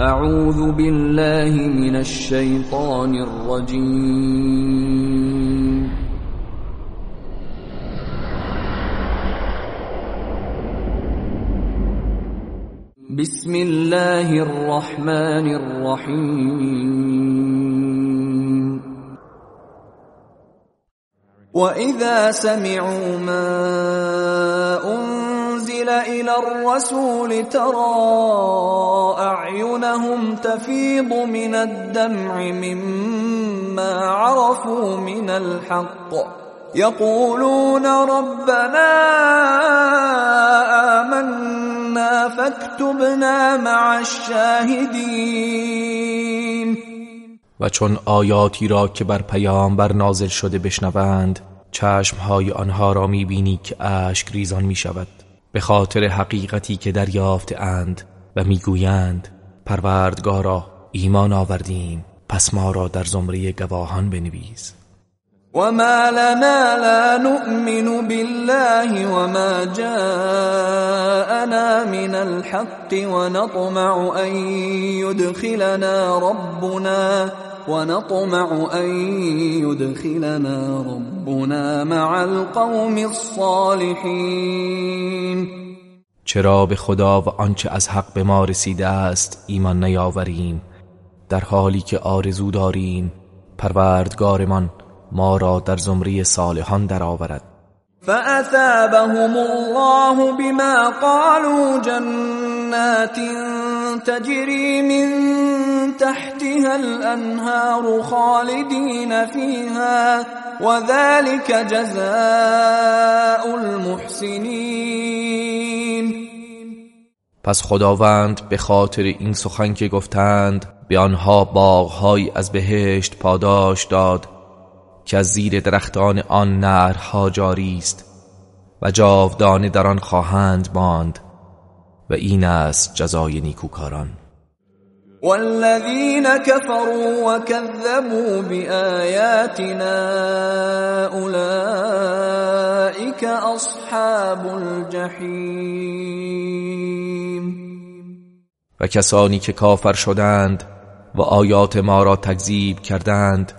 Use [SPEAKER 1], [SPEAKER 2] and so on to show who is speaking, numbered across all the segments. [SPEAKER 1] أعوذ بالله من الشيطان الرجيم بسم الله الرحمن الرحيم وإذا سمعوا ما أن أرسل إلى الرسول ترى أعينهم تفيض من الدمع مما عرفوا من الحق يقولون ربنا آمنا فاكتبنا مع الشاهدين
[SPEAKER 2] و چون آیاتی را که بر پیامبر نازل شده بشنوند چشمهای آنها را میبینی که اشک ریزان میشود به خاطر حقیقتی که دریافت اند و میگویند پروردگارا ایمان آوردیم پس ما را در زمره گواهان بنویس
[SPEAKER 1] وما لنا لا نؤمن بالله وما جاءنا من الحق ونطمع ان يدخلنا ربنا ونطمع أن يدخلنا ربنا مع القوم الصالحين
[SPEAKER 2] چرا به خدا و آنچه از حق به ما رسیده است ایمان نیاوریم در حالی که آرزو داریم پروردگارمان ما را در زمری صالحان آورد
[SPEAKER 1] فأثابهم الله بما قالوا جنات تجري من تحتها الانهار خالدين فيها وذلك جزاء المحسنین
[SPEAKER 2] پس خداوند به خاطر این سخن که گفتند به آنها باغهایی از بهشت پاداش داد که از زیر درختان آن نرها جاری است و جاودانه در آن خواهند ماند و این است جزای نیکوکاران
[SPEAKER 1] والذین كفروا وكذبوا بآیاتنا اولئك اصحاب الجحیم
[SPEAKER 2] و کسانی که کافر شدند و آیات ما را تکذیب کردند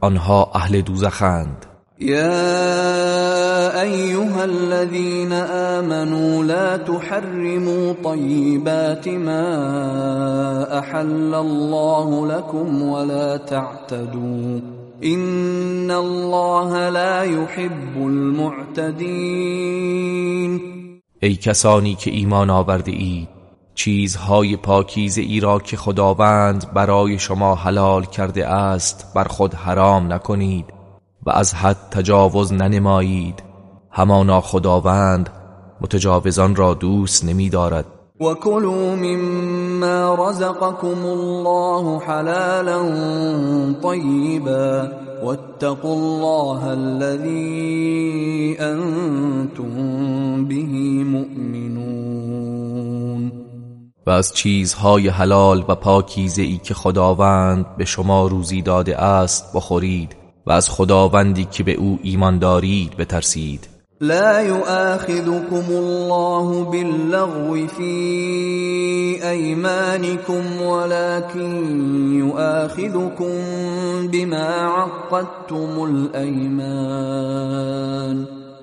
[SPEAKER 2] آنها اهل دوزخند
[SPEAKER 1] يا ايها الذين امنوا لا تحرموا طيبات ما احل الله لكم ولا تعتدوا ان الله لا يحب المعتدين
[SPEAKER 2] ای کسانی که ایمان آورده اید چیزهای پاکیزه ای را که خداوند برای شما حلال کرده است بر خود حرام نکنید و از حد تجاوز ننمایید همانا خداوند متجاوزان را دوست نمی دارد
[SPEAKER 1] و کلوا مما رزقكم الله حلالا طیبا واتقوا الله الذي انتم به مؤمنون
[SPEAKER 2] و از چیزهای حلال و پاکیزه ای که خداوند به شما روزی داده است بخورید و از خداوندی که به او ایمان دارید بترسید
[SPEAKER 1] لا يؤاخذكم الله باللغو في ايمانكم ولكن يؤاخذكم بما عقدتم الايمان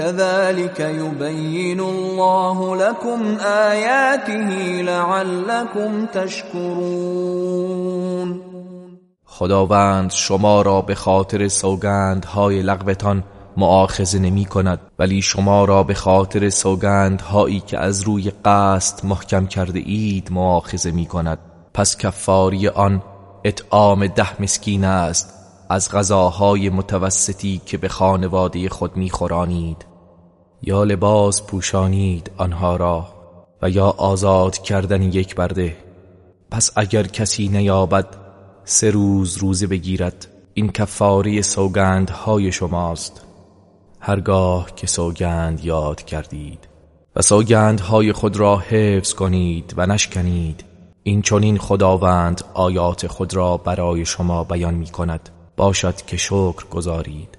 [SPEAKER 1] كذلك يبين الله لكم آیاته لعلكم تشکرون
[SPEAKER 2] خداوند شما را به خاطر سوگندهای لغوتان معاخذه نمی کند ولی شما را به خاطر سوگندهایی که از روی قصد محکم کرده اید معاخذه می کند پس کفاری آن اطعام ده مسکین است از غذاهای متوسطی که به خانواده خود خورانید یا لباس پوشانید آنها را و یا آزاد کردن یک برده پس اگر کسی نیابد سه روز روزه بگیرد این کفاری سوگندهای شماست هرگاه که سوگند یاد کردید و سوگندهای خود را حفظ کنید و نشکنید این این خداوند
[SPEAKER 3] آیات خود را برای شما بیان می کند باشد که شکر گذارید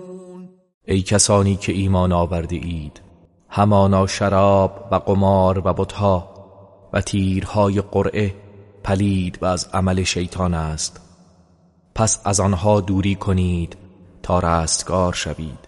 [SPEAKER 2] ای کسانی که ایمان آورده اید همانا شراب و قمار و بتها و تیرهای قرعه پلید و از عمل شیطان است پس از آنها دوری کنید تا رستگار شوید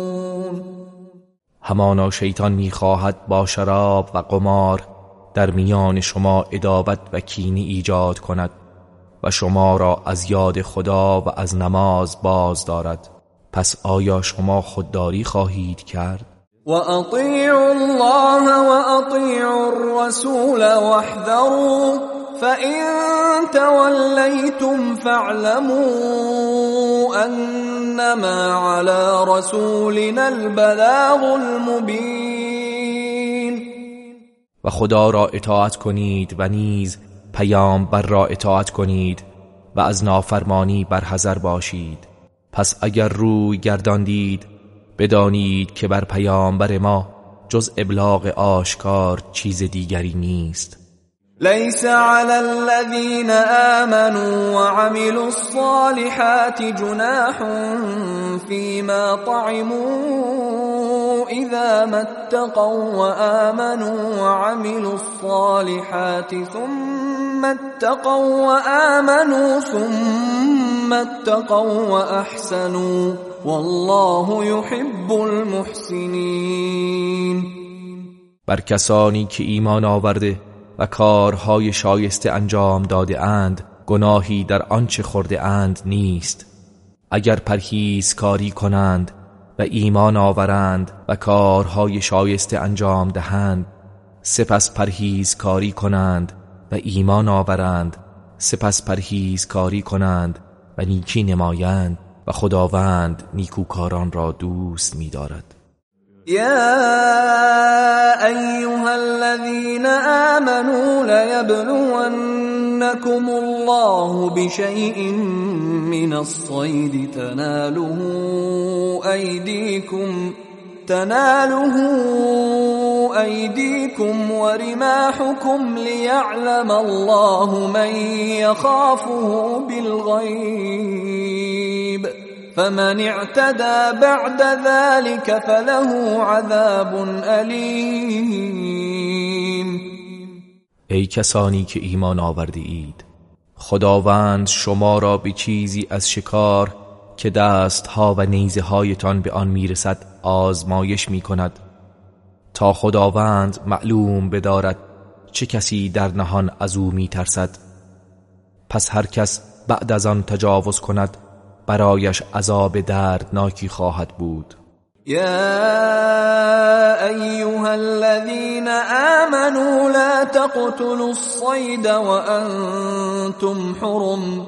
[SPEAKER 2] همانا شیطان میخواهد با شراب و قمار در میان شما ادابت و کینی ایجاد کند و شما را از یاد خدا و از نماز باز دارد پس آیا شما خودداری خواهید کرد؟
[SPEAKER 1] و الله و الرسول فَإِن تَوَلَّيْتُمْ انما على رسولنا البلاغ
[SPEAKER 2] و خدا را اطاعت کنید و نیز بر را اطاعت کنید و از نافرمانی بر حذر باشید پس اگر روی گرداندید بدانید که بر پیامبر ما جز ابلاغ آشکار چیز دیگری نیست
[SPEAKER 1] ليس على الذين امنوا وعملوا الصالحات جناح فيما طعموا اذا ما اتقوا وامنوا وعملوا الصالحات ثم اتقوا وامنوا ثم اتقوا واحسنوا والله يحب المحسنين
[SPEAKER 2] بر کسانی که ایمان آورده و کارهای شایسته انجام داده اند گناهی در آنچه خورده اند نیست اگر پرهیز کاری کنند و ایمان آورند و کارهای شایسته انجام دهند سپس پرهیز کاری کنند و ایمان آورند سپس پرهیز کاری کنند و نیکی نمایند و خداوند نیکوکاران را دوست می‌دارد.
[SPEAKER 1] يا ايها الذين امنوا ليبلونكم الله بشيء من الصيد تناله ايديكم تناله ايديكم ورماحكم ليعلم الله من يخافه بالغيب فمن اعتدى بعد ذلك فله عذاب الیم
[SPEAKER 2] ای کسانی که ایمان آورده اید خداوند شما را به چیزی از شکار که دستها و نیزه هایتان به آن میرسد آزمایش می کند تا خداوند معلوم بدارد چه کسی در نهان از او میترسد پس هر کس بعد از آن تجاوز کند برایش عذاب دردناکی خواهد بود
[SPEAKER 1] یا ایها الذين امنوا لا تقتلوا الصيد وانتم حرم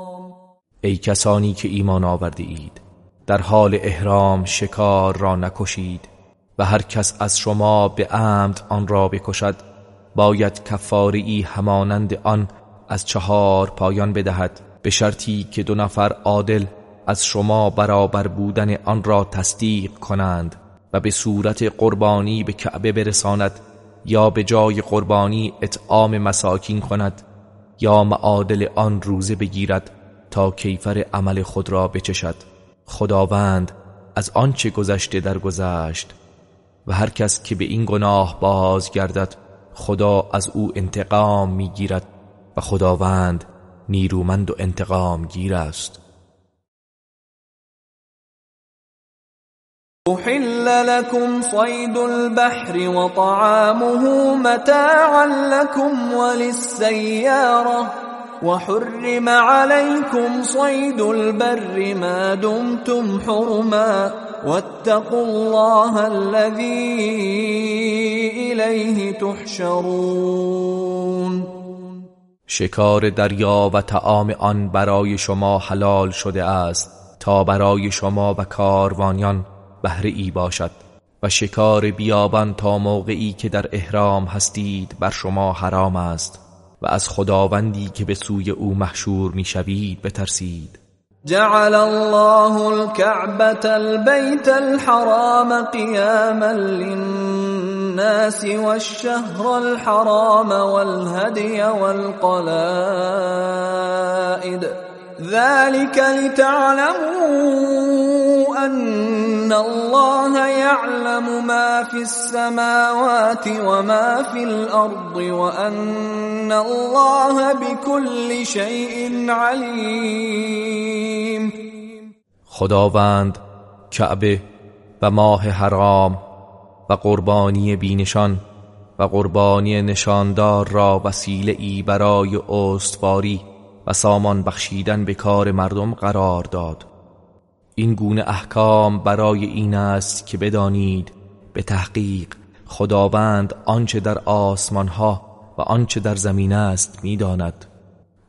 [SPEAKER 2] ای کسانی که ایمان آورده اید در حال احرام شکار را نکشید و هر کس از شما به عمد آن را بکشد باید کفاری همانند آن از چهار پایان بدهد به شرطی که دو نفر عادل از شما برابر بودن آن را تصدیق کنند و به صورت قربانی به کعبه برساند یا به جای قربانی اطعام مساکین کند یا معادل آن روزه بگیرد تا کیفر عمل خود را بچشد خداوند از آنچه گذشته در گذشت و هر کس که به این گناه باز گردد خدا از او انتقام میگیرد و خداوند
[SPEAKER 3] نیرومند و انتقام گیر است لكم صید البحر متاعا
[SPEAKER 1] لكم وللسیاره وحرم عليكم صيد البر ما دمتم حرما واتقوا الله الذي إليه تحشرون
[SPEAKER 2] شکار دریا و تعام آن برای شما حلال شده است تا برای شما و کاروانیان بهره ای باشد و شکار بیابان تا موقعی که در احرام هستید بر شما حرام است و از خداوندی که به سوی او محشور میشوید بترسید
[SPEAKER 1] جعل الله الكعبة البيت الحرام قياما للناس والشهر الحرام والهدي والقلائد ذلك لتعلموا ان الله يعلم ما في السماوات وما في الارض وان الله بكل شيء عليم
[SPEAKER 2] خداوند کعبه و ماه حرام و قربانی بینشان و قربانی نشاندار را وسیله ای برای استواری و سامان بخشیدن به کار مردم قرار داد این گونه احکام برای این است که بدانید به تحقیق خداوند آنچه در آسمان ها و آنچه در زمین است میداند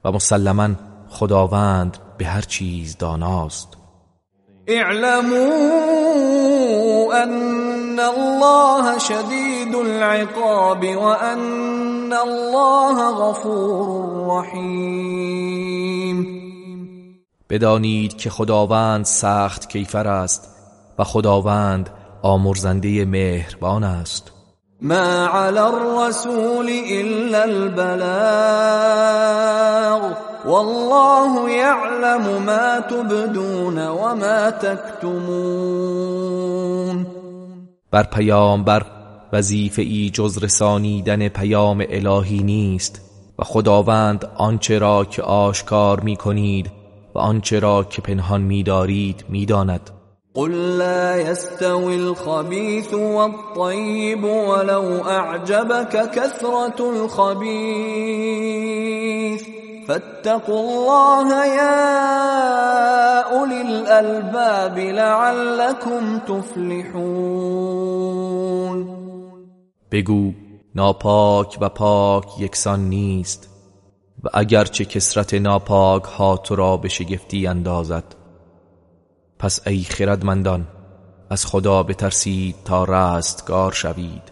[SPEAKER 2] و مسلما خداوند به هر چیز داناست
[SPEAKER 1] اعلموا ان الله شدید العقاب وان الله غفور رحیم
[SPEAKER 2] بدانید که خداوند سخت کیفر است و خداوند آمرزنده مهربان است
[SPEAKER 1] ما علی الرسول الا البلاغ والله يعلم ما تبدون وما تكتمون
[SPEAKER 2] بر پیامبر وظیفه ای جز رسانیدن پیام الهی نیست و خداوند آنچه را که آشکار می کنید و آنچه را که پنهان می دارید می داند.
[SPEAKER 1] قل لا يستوي الخبيث والطيب ولو أعجبك كثرة الخبيث فاتقوا الله يا اولي الالباب لعلكم تفلحون
[SPEAKER 2] بگو ناپاک و پاک یکسان نیست و اگرچه کسرت ناپاک ها تو را به شگفتی اندازد پس ای خردمندان از خدا بترسید تا رستگار شوید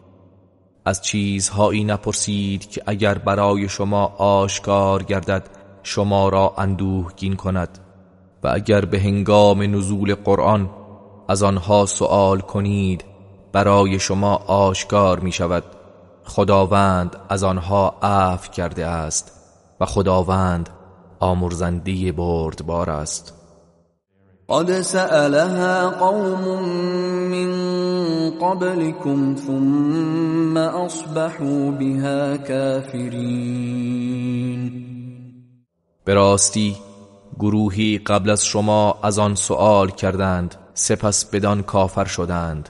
[SPEAKER 2] از چیزهایی نپرسید که اگر برای شما آشکار گردد شما را اندوهگین کند و اگر به هنگام نزول قرآن از آنها سوال کنید برای شما آشکار می شود خداوند از آنها عفو کرده است و خداوند آمرزنده بردبار است
[SPEAKER 1] قد سألها قوم من قبلكم ثم اصبحوا بها کافرین
[SPEAKER 2] به راستی گروهی قبل از شما از آن سؤال کردند سپس بدان کافر شدند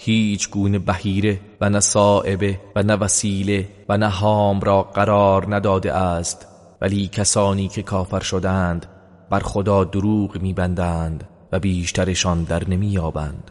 [SPEAKER 2] هیچ گونه بهیره و نه صائبه و نه وسیله و نه هام را قرار نداده است ولی کسانی که کافر شدند بر خدا دروغ
[SPEAKER 3] میبندند و بیشترشان در نمییابند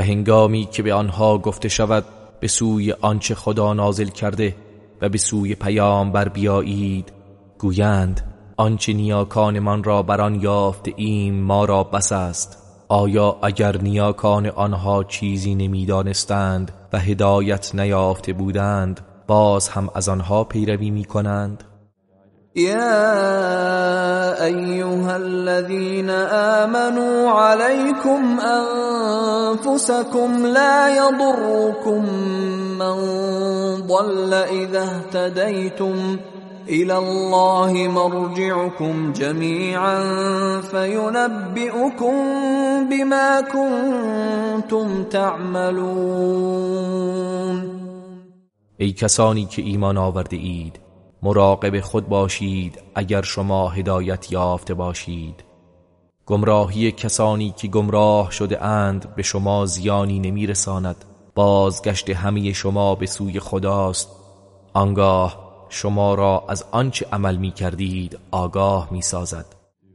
[SPEAKER 2] هنگامی که به آنها گفته شود به سوی آنچه خدا نازل کرده و به سوی پیام بر بیایید گویند آنچه نیاکانمان را بران یافت این ما را بس است آیا اگر نیاکان آنها چیزی نمیدانستند و هدایت نیافته بودند باز هم از آنها پیروی می کنند
[SPEAKER 1] يا ايها الذين امنوا عليكم انفسكم لا يضركم من ضل اذا اهتديتم الى الله مرجعكم جميعا فينبئكم بما كنتم تعملون
[SPEAKER 2] ای کسانی که ایمان آورده اید مراقب خود باشید اگر شما هدایت یافته باشید گمراهی کسانی که گمراه شده اند به شما زیانی نمیرساند بازگشت همه شما به سوی خداست آنگاه شما را از آنچه عمل می کردید آگاه می سازد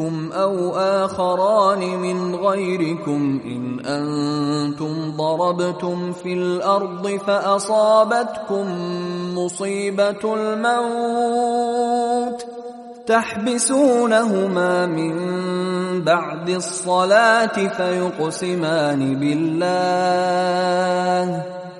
[SPEAKER 1] منكم او اخران من غيركم ان انتم ضربتم في الارض فاصابتكم مصيبه الموت تحبسونهما من بعد الصلاه فيقسمان بالله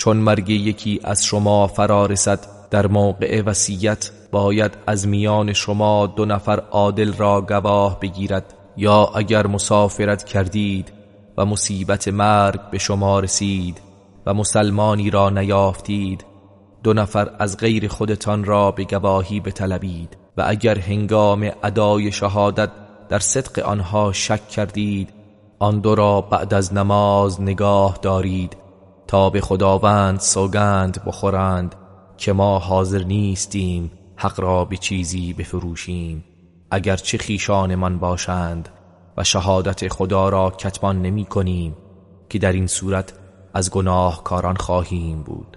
[SPEAKER 2] چون مرگ یکی از شما رسد در موقع وصیت باید از میان شما دو نفر عادل را گواه بگیرد یا اگر مسافرت کردید و مصیبت مرگ به شما رسید و مسلمانی را نیافتید دو نفر از غیر خودتان را به گواهی بطلبید و اگر هنگام ادای شهادت در صدق آنها شک کردید آن دو را بعد از نماز نگاه دارید تا به خداوند سوگند بخورند که ما حاضر نیستیم حق را به چیزی بفروشیم اگر چه خیشان من باشند و شهادت خدا را کتمان نمی کنیم که در این صورت از گناهکاران خواهیم بود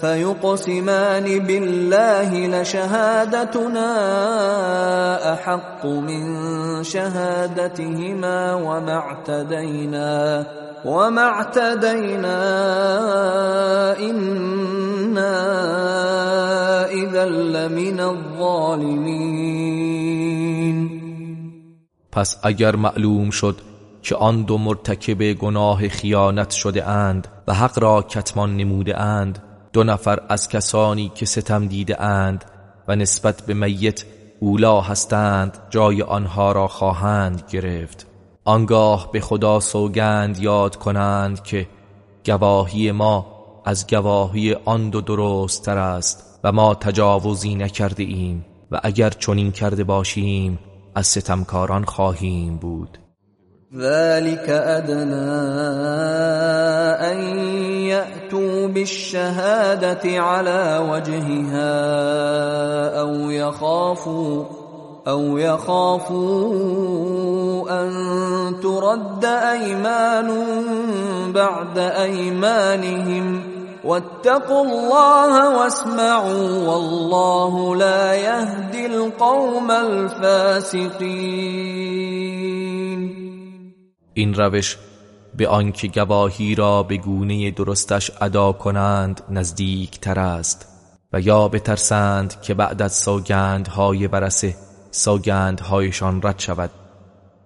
[SPEAKER 1] فيقسمان بالله لشهادتنا احق من شهادتهما وما اعتدينا وما اعتدينا انا اذا لمن الظالمين
[SPEAKER 2] پس اگر معلوم شد که آن دو مرتکب گناه خیانت شده اند و حق را کتمان نموده اند دو نفر از کسانی که ستم دیده اند و نسبت به میت اولا هستند جای آنها را خواهند گرفت آنگاه به خدا سوگند یاد کنند که گواهی ما از گواهی آن دو درست تر است و ما تجاوزی نکرده ایم و اگر چنین کرده باشیم از ستمکاران خواهیم بود
[SPEAKER 1] ذلك ادنا ياتوا بالشهاده على وجهها او يخافوا او يخافوا ان ترد ايمان بعد ايمانهم واتقوا الله واسمعوا والله لا يهدي القوم الفاسقين
[SPEAKER 2] إن روش به آنکه گواهی را به گونه درستش ادا کنند نزدیک تر است و یا بترسند که بعد از سوگندهای ورسه سوگندهایشان رد شود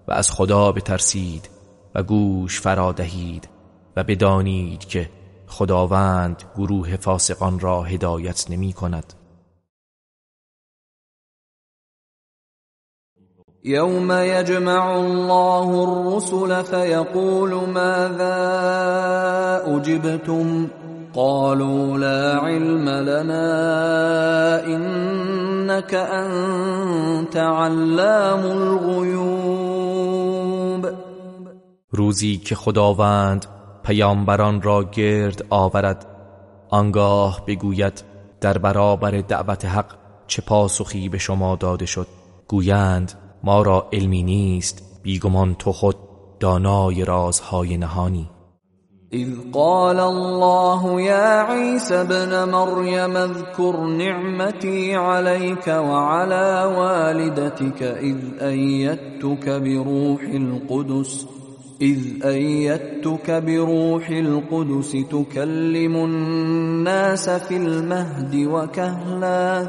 [SPEAKER 2] و از خدا بترسید و گوش فرا دهید و بدانید که خداوند
[SPEAKER 3] گروه فاسقان را هدایت نمی کند یوم يجمع الله
[SPEAKER 1] الرسل فیقول ماذا اجبتم قالوا لا علم لنا انك انت علام الغیوب
[SPEAKER 2] روزی که خداوند پیامبران را گرد آورد آنگاه بگوید در برابر دعوت حق چه پاسخی به شما داده شد گویند ما را علمی نیست بیگمان تو خود دانای رازهای نهانی
[SPEAKER 1] إذ قال الله يا عيسى ابن مريم اذكر نعمتي عليك وعلى والدتك إذ أيدتك بروح القدس اذ بروح القدس تكلم الناس في المهد وكهلا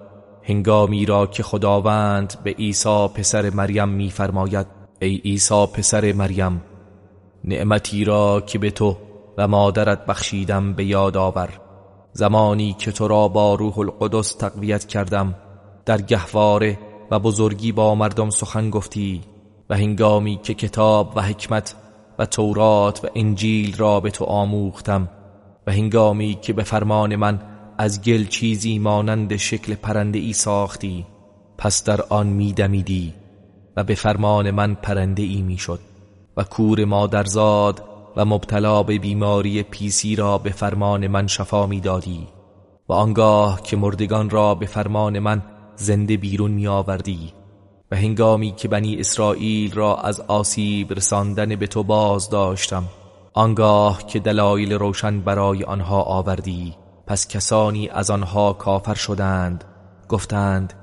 [SPEAKER 2] هنگامی را که خداوند به عیسی پسر مریم میفرماید ای عیسی پسر مریم نعمتی را که به تو و مادرت بخشیدم به یاد آور زمانی که تو را با روح القدس تقویت کردم در گهواره و بزرگی با مردم سخن گفتی و هنگامی که کتاب و حکمت و تورات و انجیل را به تو آموختم و هنگامی که به فرمان من از گل چیزی مانند شکل پرنده ای ساختی پس در آن میدمیدی و به فرمان من پرنده ای میشد و کور مادرزاد و مبتلا به بیماری پیسی را به فرمان من شفا میدادی و آنگاه که مردگان را به فرمان من زنده بیرون می آوردی و هنگامی که بنی اسرائیل را از آسیب رساندن به تو باز داشتم آنگاه که دلایل روشن برای آنها آوردی پس کسانی از آنها کافر شدند گفتند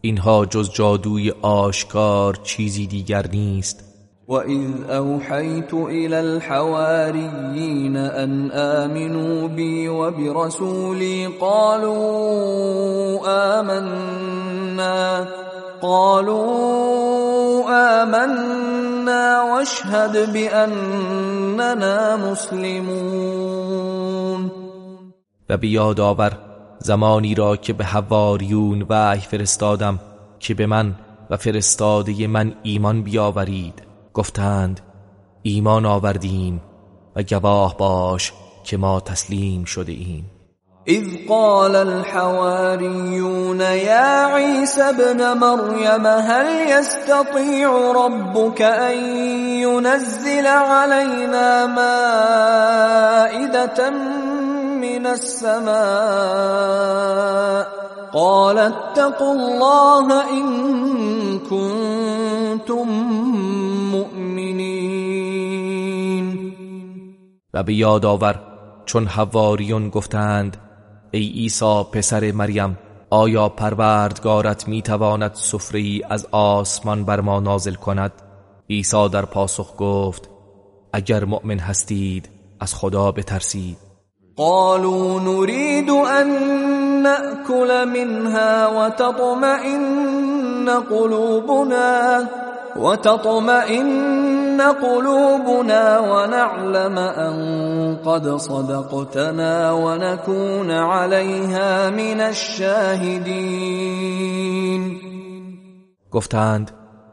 [SPEAKER 2] اینها جز جادوی آشکار چیزی دیگر نیست
[SPEAKER 1] و الى الحواریین ان الْحَوَارِيِّينَ بی و بی وَبِرَسُولِي قالوا آمنا آمنا و اشهد بأننا مسلمون
[SPEAKER 2] و بیاد آور زمانی را که به حواریون وحی فرستادم که به من و فرستاده من ایمان بیاورید گفتند ایمان آوردیم و گواه باش که ما تسلیم شده ایم
[SPEAKER 1] اذ قال الحواریون یا عیس ابن مریم هل يستطيع ربك ان ينزل علينا مائدة من السماء قال الله كنتم
[SPEAKER 2] و به یاد آور چون حواریون گفتند ای عیسی پسر مریم آیا پروردگارت میتواند سفری از آسمان بر ما نازل کند عیسی در پاسخ گفت اگر مؤمن هستید از خدا بترسید
[SPEAKER 1] قالوا نريد أن نأكل منها وتطمئن قلوبنا وتطمئن قلوبنا ونعلم أن قد صدقتنا ونكون عليها من الشاهدين
[SPEAKER 2] گفتند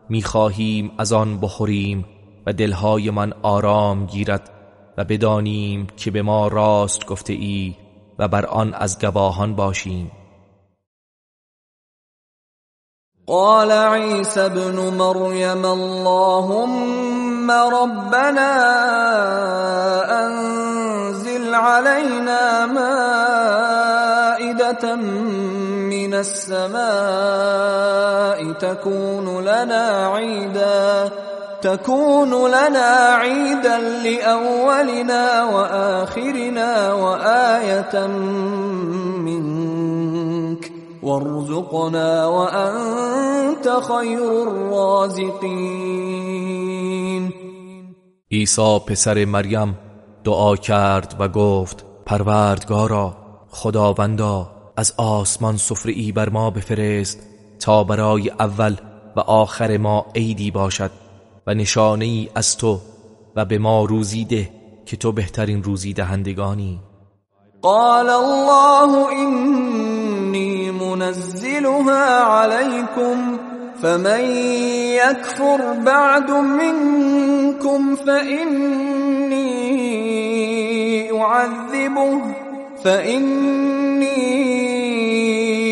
[SPEAKER 2] میخواهیم از آن بخوریم و دلهای من آرام گیرد و بدانیم که به ما راست گفته ای و بر آن از گواهان باشیم
[SPEAKER 3] قال عیسی ابن مريم
[SPEAKER 1] اللهم ربنا انزل علينا مائدة من السماء تكون لنا عیدا تكون لنا عيدا لأولنا وآخرنا وآية منك وارزقنا وأنت خير الرازقين
[SPEAKER 2] عيسى پسر مریم دعا کرد و گفت پروردگارا خداوندا از آسمان سفره ای بر ما بفرست تا برای اول و آخر ما عیدی باشد و نشانه ای از تو و به ما روزی ده که تو بهترین روزی دهندگانی
[SPEAKER 1] قال الله انی منزلها علیکم فمن یکفر بعد منکم فإنی اعذبه فإنی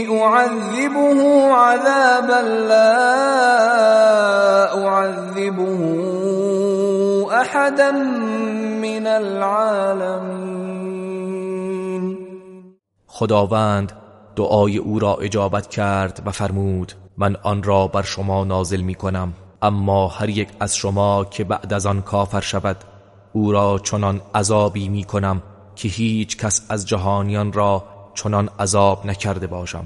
[SPEAKER 1] اعذبه عذابا لا من العالمين
[SPEAKER 2] خداوند دعای او را اجابت کرد و فرمود من آن را بر شما نازل می کنم اما هر یک از شما که بعد از آن کافر شود او را چنان عذابی می کنم که هیچ کس از جهانیان را چنان عذاب نکرده باشم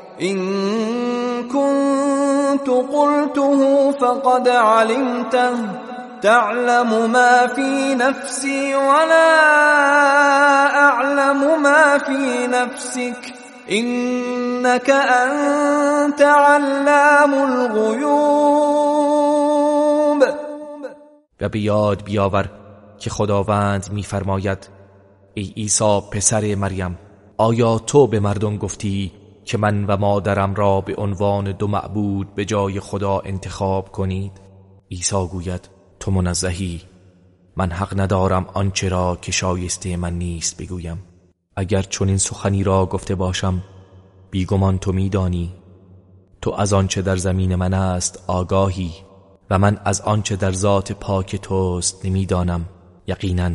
[SPEAKER 1] این كنت قلته فقد علمته تعلم ما في نفسي ولا اعلم ما في نفسك انك انت علام الغیوب
[SPEAKER 2] و به یاد بیاور که خداوند میفرماید ای عیسی پسر مریم آیا تو به مردم گفتی که من و مادرم را به عنوان دو معبود به جای خدا انتخاب کنید عیسی گوید تو منزهی من حق ندارم آنچه را که شایسته من نیست بگویم اگر چنین سخنی را گفته باشم بیگمان تو میدانی تو از آنچه در زمین من است آگاهی و من از آنچه در ذات پاک توست نمیدانم یقینا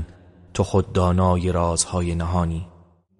[SPEAKER 2] تو خود دانای رازهای نهانی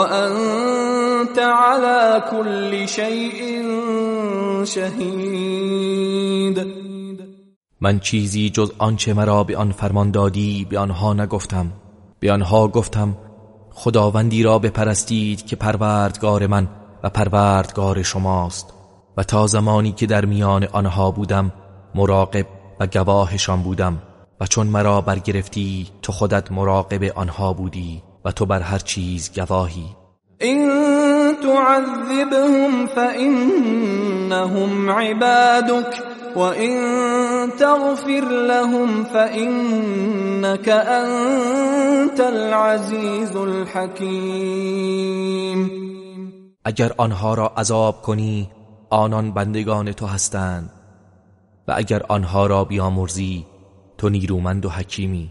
[SPEAKER 1] انت على كل شيء شهید
[SPEAKER 2] من چیزی جز آنچه مرا به آن فرمان دادی به آنها نگفتم به آنها گفتم خداوندی را بپرستید که پروردگار من و پروردگار شماست و تا زمانی که در میان آنها بودم مراقب و گواهشان بودم و چون مرا برگرفتی تو خودت مراقب آنها بودی و تو بر هر چیز گواهی
[SPEAKER 1] این تعذبهم فانهم عبادك وان تغفر لهم فانك انت
[SPEAKER 2] العزيز الحكيم اگر آنها را عذاب کنی آنان بندگان تو هستند و اگر آنها را بیامرزی تو نیرومند و حکیمی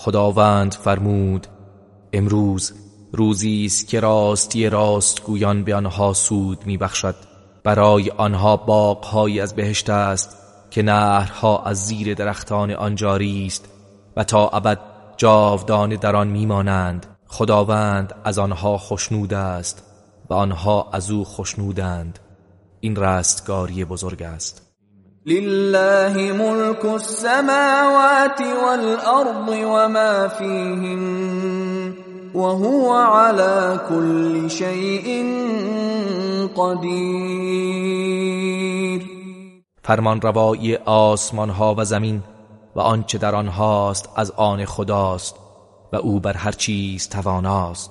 [SPEAKER 2] خداوند فرمود امروز روزی است که راستی راستگویان به آنها سود میبخشد برای آنها باغهایی از بهشت است که نهرها از زیر درختان آن جاری است و تا ابد جاودانه در آن میمانند خداوند از آنها خشنود است و آنها از او خشنودند این رستگاری بزرگ است
[SPEAKER 1] لله ملك السماوات والارض وما فيهن وهو على كل شيء
[SPEAKER 2] قدير فرمان روایی آسمان ها و زمین و آنچه در آنهاست از آن خداست
[SPEAKER 3] و او بر هر چیز تواناست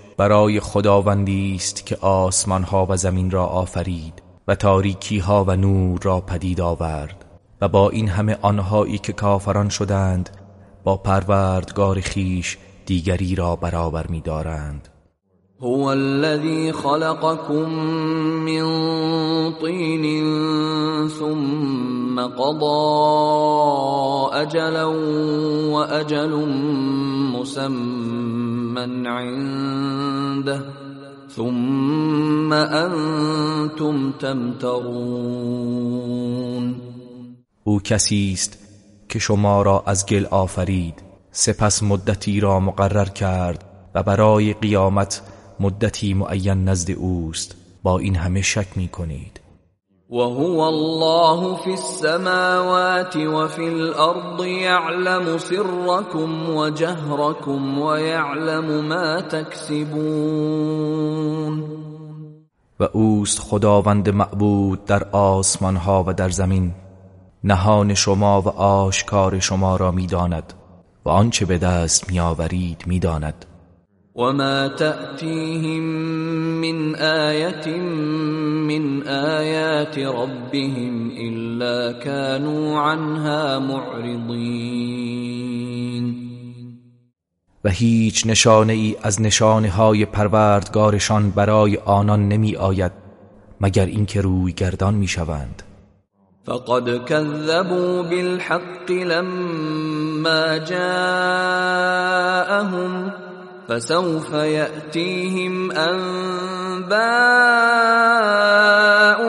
[SPEAKER 2] برای خداوندی است که آسمان و زمین را آفرید و تاریکی ها و نور را پدید آورد و با این همه آنهایی که کافران شدند با پروردگار خیش دیگری را برابر می دارند
[SPEAKER 1] هو الذي خلقكم من طين ثم قضى اجلا واجل مسمى عنده ثم انتم تمترون
[SPEAKER 2] او کسی است که شما را از گل آفرید سپس مدتی را مقرر کرد و برای قیامت مدتی معین نزد اوست با این همه شک می
[SPEAKER 3] کنید
[SPEAKER 1] و هو الله فی السماوات و فی الارض یعلم سرکم و جهرکم و ما تکسبون
[SPEAKER 2] و اوست خداوند معبود در آسمان ها و در زمین نهان شما و آشکار شما را میداند و آنچه به دست میآورید میداند
[SPEAKER 1] وما تأتيهم من آية من آیات ربهم إلا كانوا عنها معرضین
[SPEAKER 2] و هیچ نشانه ای از نشانه های پروردگارشان برای آنان نمی آید مگر اینکه روی گردان می شوند.
[SPEAKER 1] فقد كذبوا بالحق لما جاءهم فسوف یأتیهم انباء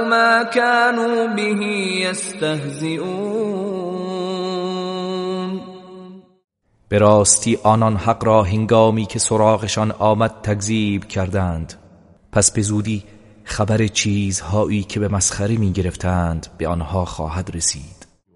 [SPEAKER 1] ما كانوا به يستهزئون
[SPEAKER 2] به آنان حق را هنگامی که سراغشان آمد تکذیب کردند پس به زودی خبر چیزهایی که به مسخره می گرفتند به آنها خواهد رسید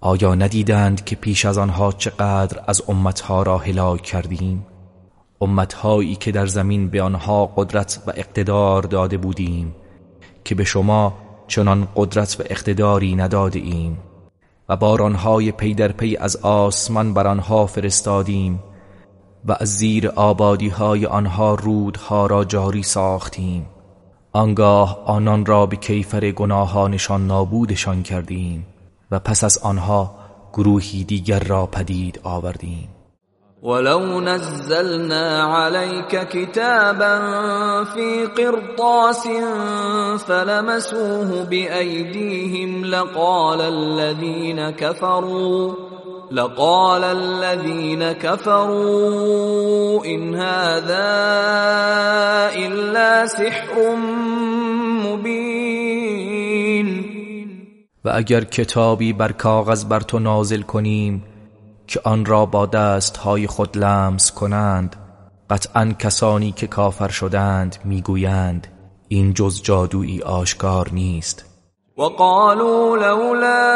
[SPEAKER 2] آیا ندیدند که پیش از آنها چقدر از امتها را هلاک کردیم امتهایی که در زمین به آنها قدرت و اقتدار داده بودیم که به شما چنان قدرت و اقتداری نداده ایم و بارانهای پی در پی از آسمان بر آنها فرستادیم و از زیر آبادیهای آنها رودها را جاری ساختیم آنگاه آنان را به کیفر گناهانشان نابودشان کردیم و پس از آنها گروهی دیگر را پدید آوردیم
[SPEAKER 1] ولو نزلنا عليك كتابا في قرطاس فلمسوه بأيديهم لقال الذين كفروا لقال الذين كفروا إن هذا إلا سحر مبين
[SPEAKER 2] اگر کتابی بر کاغذ بر تو نازل کنیم که آن را با دست های خود لمس کنند قطعا کسانی که کافر شدند میگویند این جز جادویی آشکار نیست
[SPEAKER 1] وقالوا لولا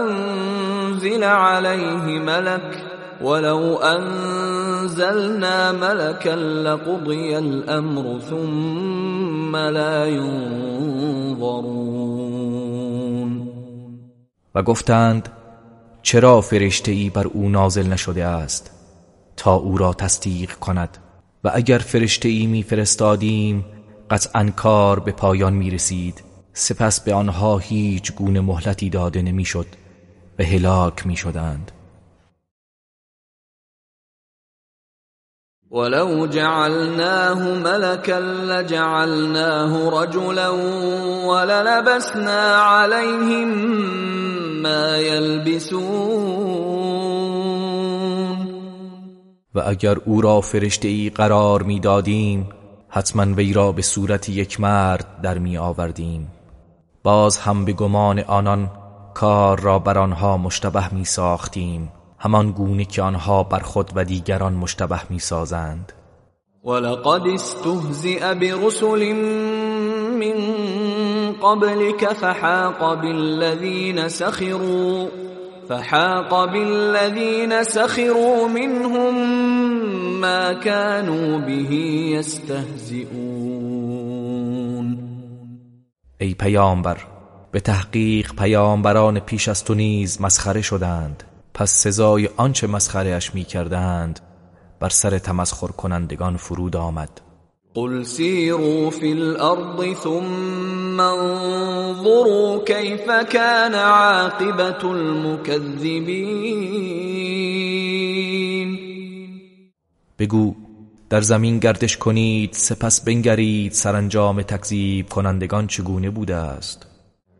[SPEAKER 1] انزل عليه ملک ولو انزلنا ملكا لقضي الامر ثم لا ينظرون
[SPEAKER 2] و گفتند چرا فرشته ای بر او نازل نشده است تا او را تصدیق کند و اگر فرشته ای می فرستادیم قطعا کار به پایان می رسید سپس به آنها
[SPEAKER 3] هیچ گونه مهلتی داده نمی شد و هلاک می شدند ولو جعلناه ملكا لجعلناه رجلا وللبسنا
[SPEAKER 1] عليهم ما يلبسون
[SPEAKER 2] و اگر او را فرشته ای قرار میدادیم حتما وی را به صورت یک مرد در می آوردیم باز هم به گمان آنان کار را بر آنها مشتبه می ساختیم همان گونه که آنها بر خود و دیگران مشتبه میسازند.
[SPEAKER 1] ولقد استهزئ برسل من قبلك فحاق بالذین سخروا فحاق بالذین سخروا منهم ما كانوا به یستهزئون
[SPEAKER 2] ای پیامبر به تحقیق پیامبران پیش از تو نیز مسخره شدند پس سزای آنچه مسخرهاش میکردند بر سر تمسخر کنندگان فرود آمد
[SPEAKER 1] قل سیروا فی الارض ثم انظروا کیف کان عاقبت المکذبین
[SPEAKER 2] بگو در زمین گردش کنید سپس بنگرید سرانجام تکذیب کنندگان چگونه بوده است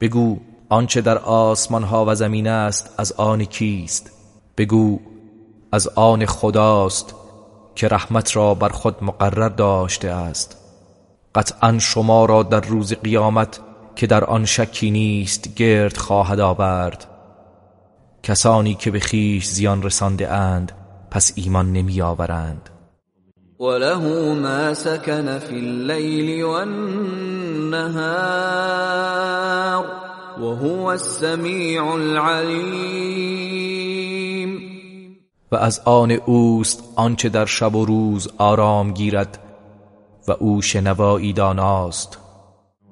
[SPEAKER 2] بگو آنچه در آسمان ها و زمین است از آن کیست بگو از آن خداست که رحمت را بر خود مقرر داشته است قطعا شما را در روز قیامت که در آن شکی نیست گرد خواهد آورد کسانی که به خیش زیان رسانده اند پس ایمان نمی آورند
[SPEAKER 1] وله ما سكن في الليل والنهار وهو السميع العليم
[SPEAKER 2] و از آن اوست آنچه در شب و روز آرام گیرد و او شنوایی داناست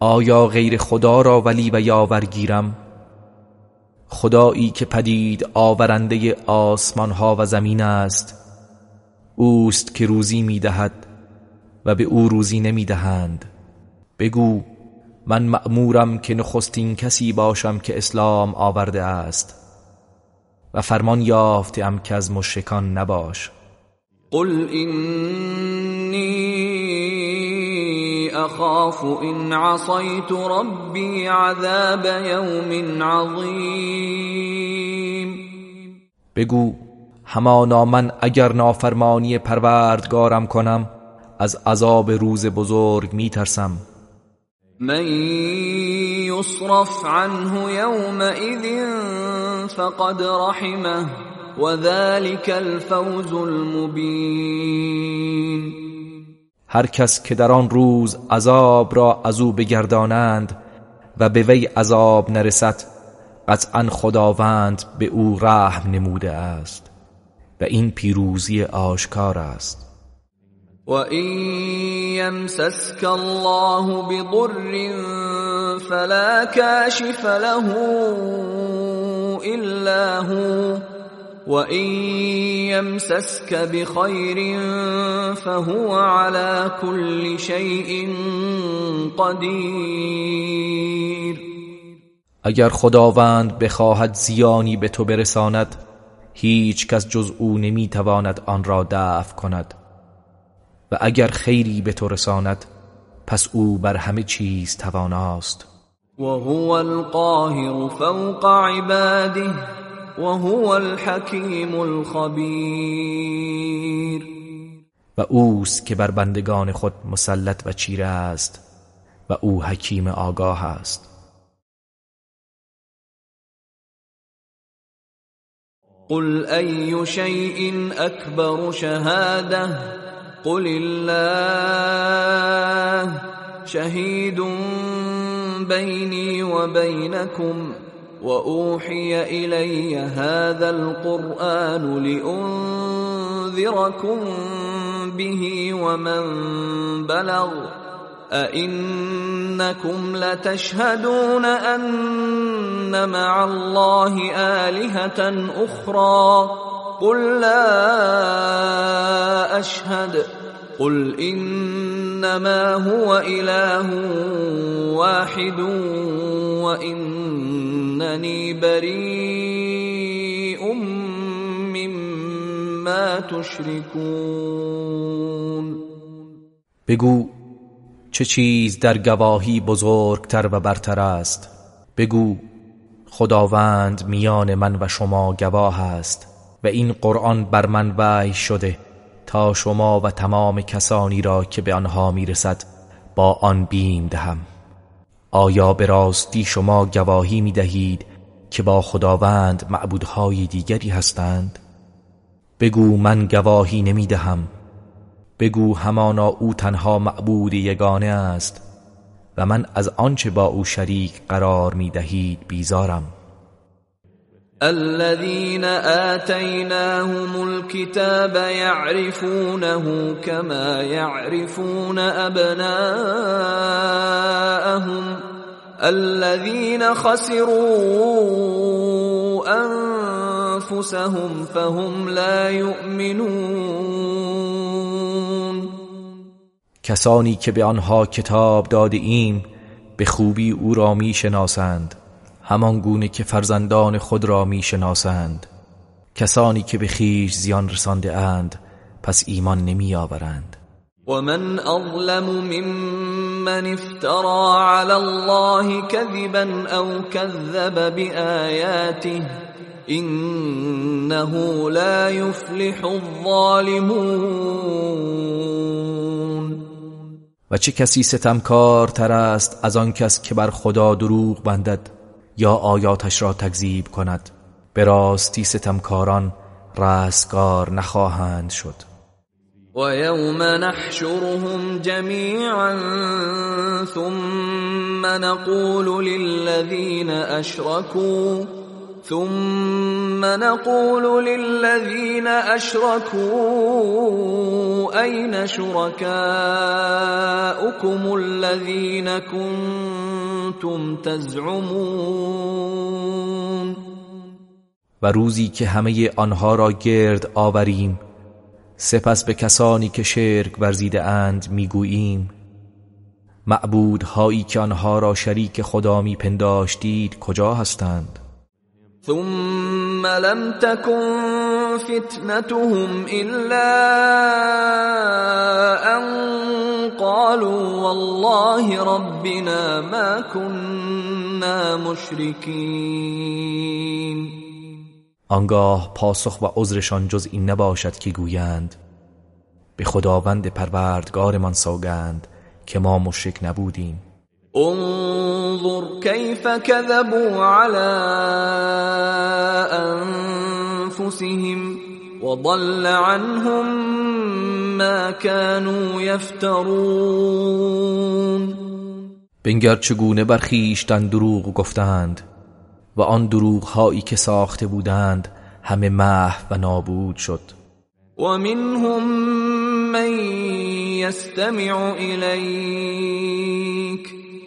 [SPEAKER 2] آیا غیر خدا را ولی و یاور گیرم خدایی که پدید آورنده آسمان ها و زمین است اوست که روزی می دهد و به او روزی نمی دهند بگو من مأمورم که نخستین کسی باشم که اسلام آورده است و فرمان یافتم که از مشکان نباش
[SPEAKER 1] قل اینی اخاف ان عصيت ربي عذاب يوم عظیم
[SPEAKER 2] بگو همانا من اگر نافرمانی پروردگارم کنم از عذاب روز بزرگ میترسم
[SPEAKER 1] من یصرف عنه یومئذ فقد رحمه و الفوز المبین
[SPEAKER 2] هر کس که در آن روز عذاب را از او بگردانند و به وی عذاب نرسد قطعا خداوند به او رحم نموده است و این پیروزی آشکار است
[SPEAKER 1] این یمسسک الله بضر فلا کاشف له الا هو وَإِن يَمْسَسْكَ بِخَيْرٍ فَهُوَ على كُلِّ شَيْءٍ قَدِيرٌ
[SPEAKER 2] اگر خداوند بخواهد زیانی به تو برساند هیچ کس جز او نمیتواند آن را دفع کند و اگر خیری به تو رساند پس او بر همه چیز تواناست
[SPEAKER 1] و هو القاهر فوق عباده وهو الحکیم الخبیر
[SPEAKER 2] و
[SPEAKER 3] اوست که بر بندگان خود مسلط و چیره است و او حکیم آگاه است قل ای شیء اکبر شهاده
[SPEAKER 1] قل الله شهید بینی و بینکم واوحي الي هذا القران لانذركم به ومن بلغ ائنكم لتشهدون ان مع الله الهه اخرى قل لا اشهد قل انما هو اله واحد وانني بريء مما تشركون
[SPEAKER 2] بگو چه چیز در گواهی بزرگتر و برتر است بگو خداوند میان من و شما گواه است و این قرآن بر من وحی شده تا شما و تمام کسانی را که به آنها میرسد با آن بیم دهم آیا به راستی شما گواهی می دهید که با خداوند معبودهای دیگری هستند؟ بگو من گواهی نمی دهم بگو همانا او تنها معبود یگانه است و من از آنچه با او شریک قرار می دهید بیزارم
[SPEAKER 1] الذين آتيناهم الكتاب يعرفونه كما يعرفون أبناءهم الذين خسروا أنفسهم فهم لا يؤمنون
[SPEAKER 2] کسانی که به آنها کتاب داده ایم به خوبی او را میشناسند. شناسند همان گونه که فرزندان خود را میشناسند کسانی که به خیش زیان رسانده اند پس ایمان نمی آورند
[SPEAKER 1] من اظلم ممن افترا علی الله کذبا او كذب بآیاته اینه لا یفلح الظالمون
[SPEAKER 2] و چه کسی ستمکار تر است از آن کس که بر خدا دروغ بندد یا آیاتش را تکذیب کند به راستی ستمکاران رستگار نخواهند شد
[SPEAKER 1] و یوم نحشرهم جميعا ثم نقول للذین اشركوا ثم نقول للذين اشركوا اين شركاؤكم الذين كنتم تزعمون
[SPEAKER 2] و روزی که همه آنها را گرد آوریم سپس به کسانی که شرک ورزیده اند میگوییم معبودهایی که آنها را شریک خدا میپنداشتید کجا هستند
[SPEAKER 1] ثم لم تكن فتنتهم الا ان قالوا والله ربنا ما كنا مُشْرِكِينَ
[SPEAKER 2] آنگاه پاسخ و عذرشان جز این نباشد که گویند به خداوند پروردگارمان سوگند که ما مشرک نبودیم
[SPEAKER 1] انظر كيف كذبوا على انفسهم وضل عنهم ما كانوا يفترون
[SPEAKER 2] بنگر چگونه بر خویشتن دروغ گفتند و آن دروغ هایی که ساخته بودند همه محو و نابود شد
[SPEAKER 1] و منهم من یستمع الیک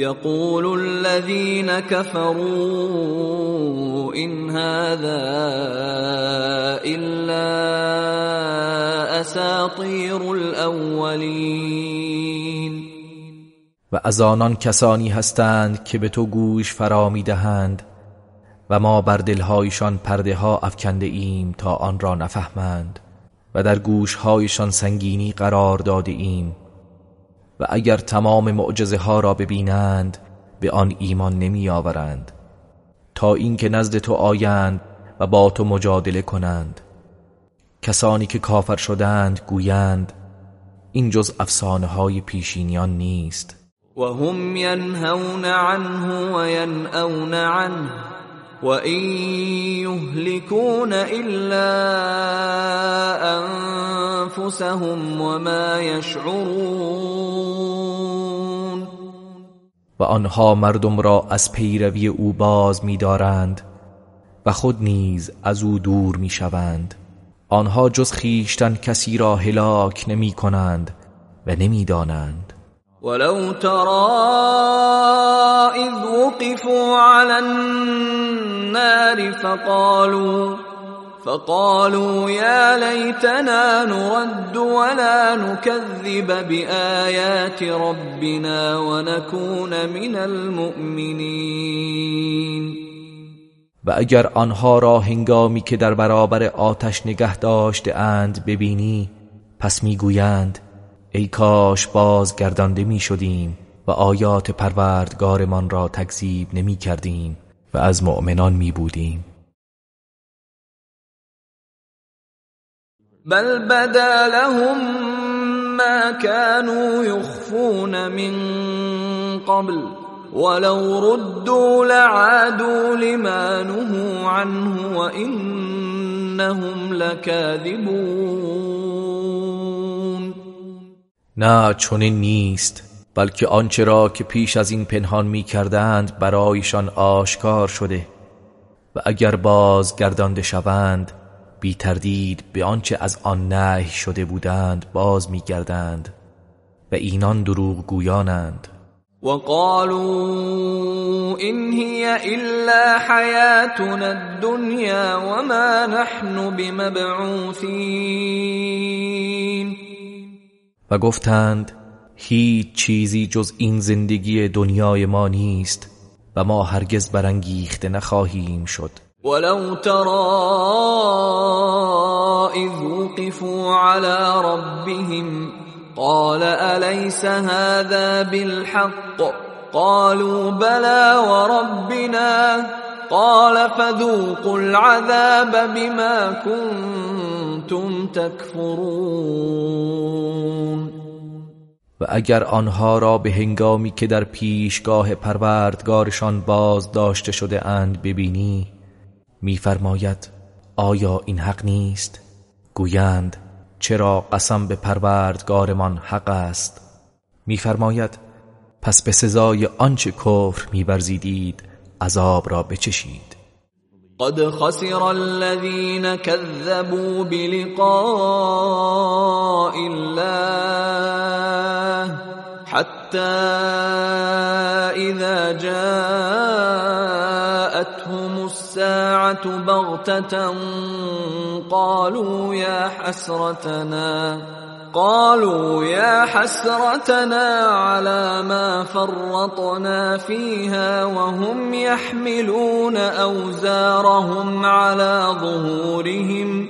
[SPEAKER 1] يقول الذين كفروا إن هذا إلا أساطير الأولين
[SPEAKER 2] و از آنان کسانی هستند که به تو گوش فرا میدهند و ما بر دلهایشان پرده ها ایم تا آن را نفهمند و در گوشهایشان سنگینی قرار داده ایم و اگر تمام معجزه ها را ببینند به آن ایمان نمی آورند تا اینکه نزد تو آیند و با تو مجادله کنند کسانی که کافر شدند گویند این جز افسانه های پیشینیان نیست
[SPEAKER 1] و هم ینهون عنه و عنه و يهلكون الا انفسهم وما یشعرون.
[SPEAKER 2] و آنها مردم را از پیروی او باز می‌دارند و خود نیز از او دور میشوند. آنها جز خیشتن کسی را هلاک نمی کنند و نمیدانند
[SPEAKER 1] ولو ترى إذ وقفوا على النار فقالوا فقالوا يا ليتنا نرد ولا نكذب بآيات ربنا ونكون من المؤمنين
[SPEAKER 2] و اگر آنها را که در برابر آتش نگه داشته اند ببینی پس میگویند ای کاش باز گردانده می شدیم و آیات پروردگارمان را تکذیب نمی کردیم
[SPEAKER 3] و از مؤمنان می بودیم بل بدا لهم ما كانوا
[SPEAKER 1] يخفون من قبل ولو ردوا لعادوا لما نهوا عنه وإنهم لكاذبون
[SPEAKER 2] نه چنین نیست بلکه آنچه را که پیش از این پنهان می کردند برایشان آشکار شده و اگر باز گردانده شوند بی تردید به آنچه از آن نهی شده بودند باز می گردند و اینان دروغ گویانند
[SPEAKER 1] وقالوا إن هي إلا حياتنا الدنيا وما نحن بمبعوثين
[SPEAKER 2] و گفتند هیچ چیزی جز این زندگی دنیای ما نیست و ما هرگز برانگیخته نخواهیم شد
[SPEAKER 1] ولو ترى اذ وقفوا على ربهم قال اليس هذا بالحق قالوا بلى وربنا قال فذوقوا العذاب بما كنتم تكفرون
[SPEAKER 2] و اگر آنها را به هنگامی که در پیشگاه پروردگارشان باز داشته شده اند ببینی میفرماید آیا این حق نیست گویند چرا قسم به پروردگارمان حق است میفرماید پس به سزای آنچه کفر میبرزیدید؟ عذاب را بچشید
[SPEAKER 1] قد خسر الذين كذبوا بلقاء الله حتى اذا جاءتهم الساعه بغته قالوا يا حسرتنا قالوا يا حسرتنا على ما فرطنا فيها وهم يحملون اوزارهم على ظهورهم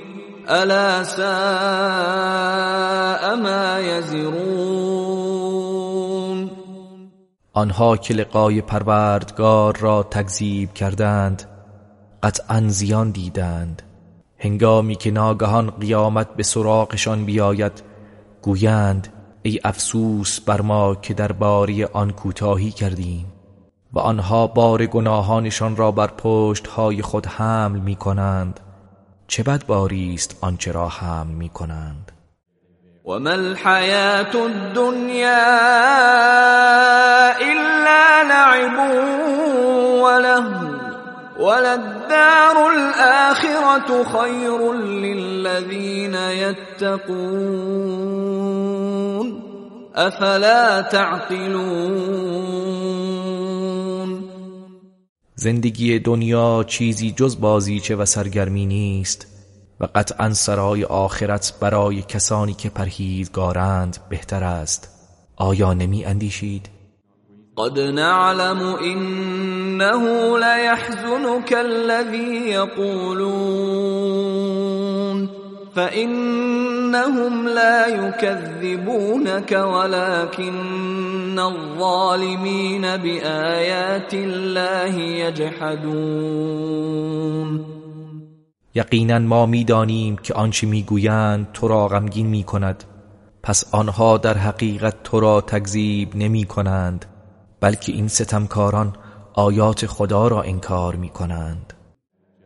[SPEAKER 1] الا ساء ما يزرون
[SPEAKER 2] آنها که لقای پروردگار را تکذیب کردند قطعا زیان دیدند هنگامی که ناگهان قیامت به سراغشان بیاید گویند ای افسوس بر ما که در باری آن کوتاهی کردیم و آنها بار گناهانشان را بر پشت های خود حمل می کنند چه بد باری است آنچه را حمل می کنند
[SPEAKER 1] و مل حیات الدنیا الا لعب و وللدار الآخرة خير للذين یتقون افلا تعقلون
[SPEAKER 2] زندگی دنیا چیزی جز بازیچه و سرگرمی نیست و قطعا سرای آخرت برای کسانی که پرهیزگارند بهتر است آیا نمی اندیشید؟
[SPEAKER 1] قد نعلم انه لیحزنك الذي یقولون فانهم لا يكذبونك ولكن الظالمين بآیات الله یجحدون
[SPEAKER 2] یقینا ما میدانیم که آنچه میگویند تو را غمگین میکند پس آنها در حقیقت تو را تکذیب نمی کنند بلکه این ستمکاران آیات خدا را انکار میکنند.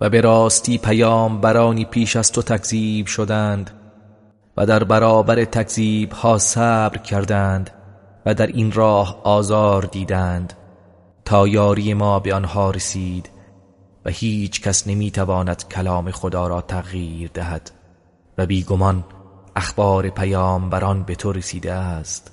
[SPEAKER 2] و به راستی پیام برانی پیش از تو تکذیب شدند و در برابر تکذیب ها صبر کردند و در این راه آزار دیدند تا یاری ما به آنها رسید و هیچ کس نمیتواند کلام خدا را تغییر دهد و بیگمان اخبار بران به تو رسیده است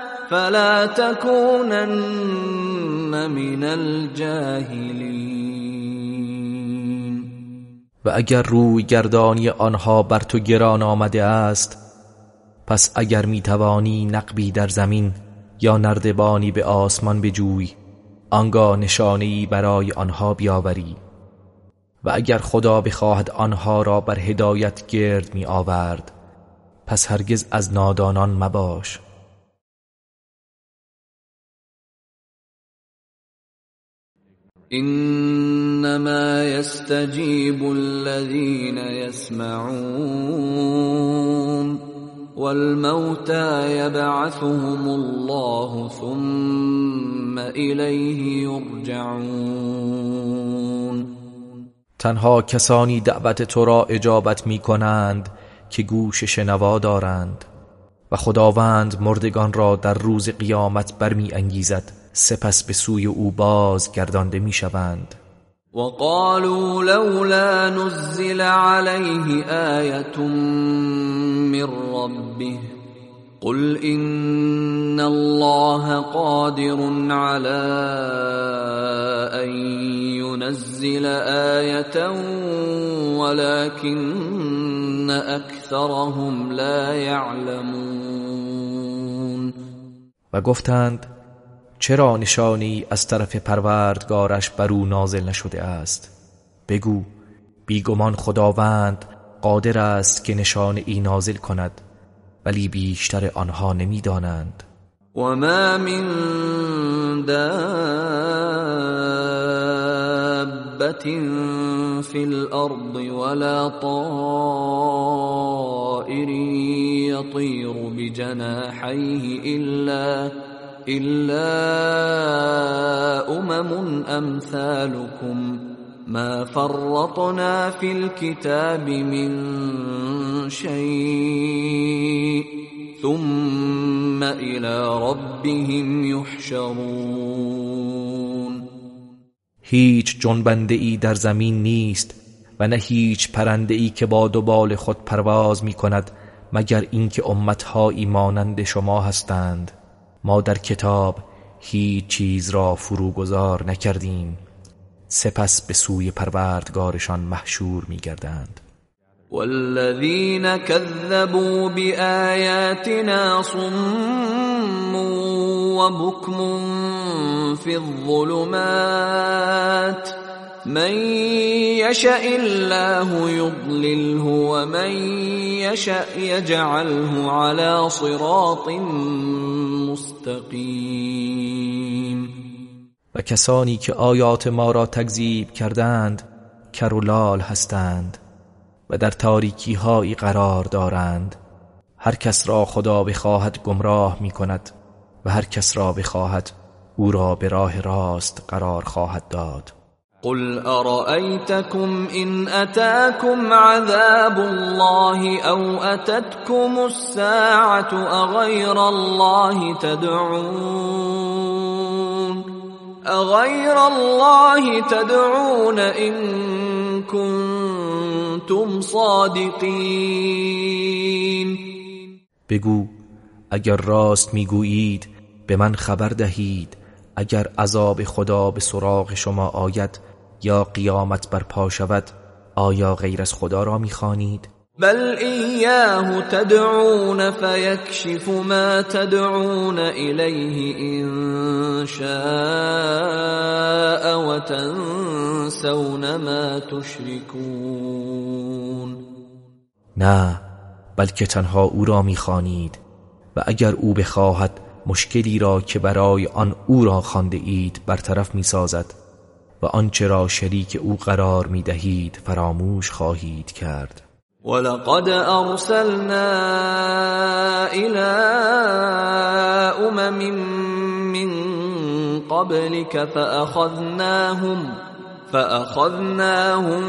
[SPEAKER 1] فلا تكونن من الجاهلین
[SPEAKER 2] و اگر روی گردانی آنها بر تو گران آمده است پس اگر میتوانی نقبی در زمین یا نردبانی به آسمان بجوی آنگاه نشانهای برای آنها بیاوری و اگر خدا بخواهد آنها
[SPEAKER 3] را بر هدایت گرد می آورد پس هرگز از نادانان مباش انما يستجيب الذين
[SPEAKER 1] يسمعون والموتى يبعثهم الله ثم إليه يرجعون
[SPEAKER 2] تنها کسانی دعوت تو را اجابت می کنند که گوش شنوا دارند و خداوند مردگان را در روز قیامت برمی انگیزد سپس به سوی او باز گردانده می شوند
[SPEAKER 1] وقالوا لولا نزل عليه آية من ربه قل إن الله قادر على أن ينزل آية ولكن اكثرهم لا يعلمون
[SPEAKER 2] و گفتند چرا نشانی از طرف پروردگارش بر او نازل نشده است بگو بیگمان خداوند قادر است که نشان ای نازل کند ولی بیشتر آنها نمیدانند
[SPEAKER 1] و من دابت فی الارض ولا طائر یطیر بجناحیه الا إلا امم امثالكم ما فرطنا في الكتاب من شيء ثم إلى ربهم يحشرون
[SPEAKER 2] هیچ جنبنده ای در زمین نیست و نه هیچ پرنده ای که با دو بال خود پرواز می کند مگر اینکه امتهایی مانند شما هستند ما در کتاب هیچ چیز را فروگذار نکردیم سپس به سوی پروردگارشان محشور می گردند
[SPEAKER 1] والذین كذبوا بآیاتنا صم و بکم فی الظلمات من یشاء الله یضلله و من یشاء یجعله على صراط
[SPEAKER 2] مستقیم و کسانی که آیات ما را تکذیب کردند کرولال هستند و در تاریکی هایی قرار دارند هر کس را خدا بخواهد گمراه می کند و هر کس را بخواهد او را به راه راست قرار خواهد داد
[SPEAKER 1] قل ارايتكم ان اتاكم عذاب الله او اتتكم الساعه غير الله تدعون غير الله تدعون ان كنتم صادقین
[SPEAKER 2] بگو اگر راست میگویید به من خبر دهید اگر عذاب خدا به سراغ شما آید یا قیامت برپا شود آیا غیر از خدا را میخوانید
[SPEAKER 1] بل ایاه تدعون فیکشف ما تدعون الیه انشاء شاء و تنسون ما تشركون
[SPEAKER 2] نه بلکه تنها او را میخوانید و اگر او بخواهد مشکلی را که برای آن او را خوانده اید برطرف میسازد و آنچه را شریک او قرار می دهید فراموش خواهید کرد
[SPEAKER 1] ولقد ارسلنا الى امم من قبلك فاخذناهم فاخذناهم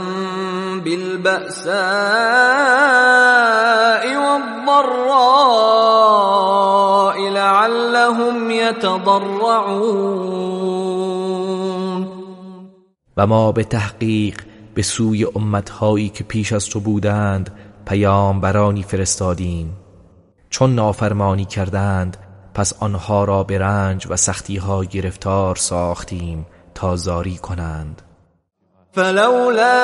[SPEAKER 1] بالباساء والضراء لعلهم يتضرعون
[SPEAKER 2] و ما به تحقیق به سوی امتهایی که پیش از تو بودند پیام برانی فرستادیم چون نافرمانی کردند پس آنها را به رنج و سختی ها گرفتار ساختیم تا زاری کنند
[SPEAKER 1] فلولا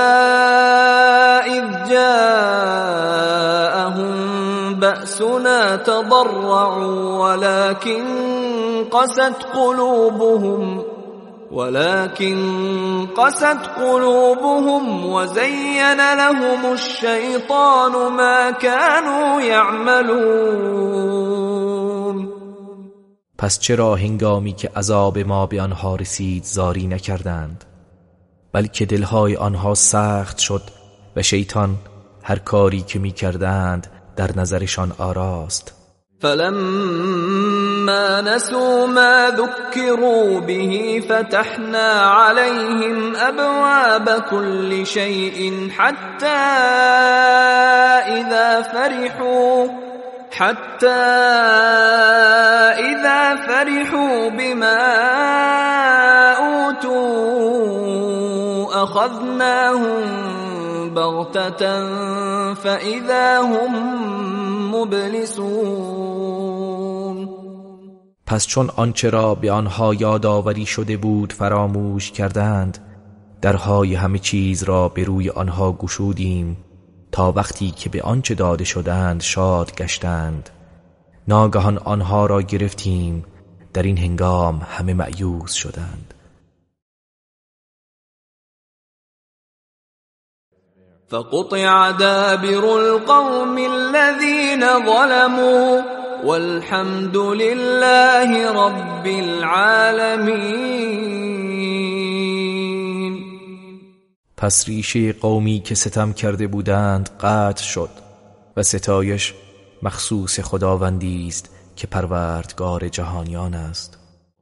[SPEAKER 1] اذ جاءهم بأسنا تضرعوا ولكن قست قلوبهم ولكن قست قلوبهم وزين لهم الشيطان ما كانوا يعملون
[SPEAKER 2] پس چرا هنگامی که عذاب ما به آنها رسید زاری نکردند بلکه دلهای آنها سخت شد و شیطان هر کاری که میکردند در نظرشان آراست
[SPEAKER 1] فلم فلما نسوا ما ذكروا به فتحنا عليهم ابواب كل شيء حتى اذا فرحوا حتى اذا فرحوا بما اوتوا اخذناهم بغته فاذا هم مبلسون
[SPEAKER 2] پس چون آنچه را به آنها یادآوری شده بود فراموش کردند درهای همه چیز را به روی آنها گشودیم تا وقتی که به آنچه داده شدند شاد گشتند ناگهان
[SPEAKER 3] آنها را گرفتیم در این هنگام همه معیوز شدند فقطع دابر القوم الذين ظلموا والحمد
[SPEAKER 1] لله رب العالمین
[SPEAKER 2] پس ریشه قومی که ستم کرده بودند قطع شد و ستایش مخصوص خداوندی است که پروردگار جهانیان است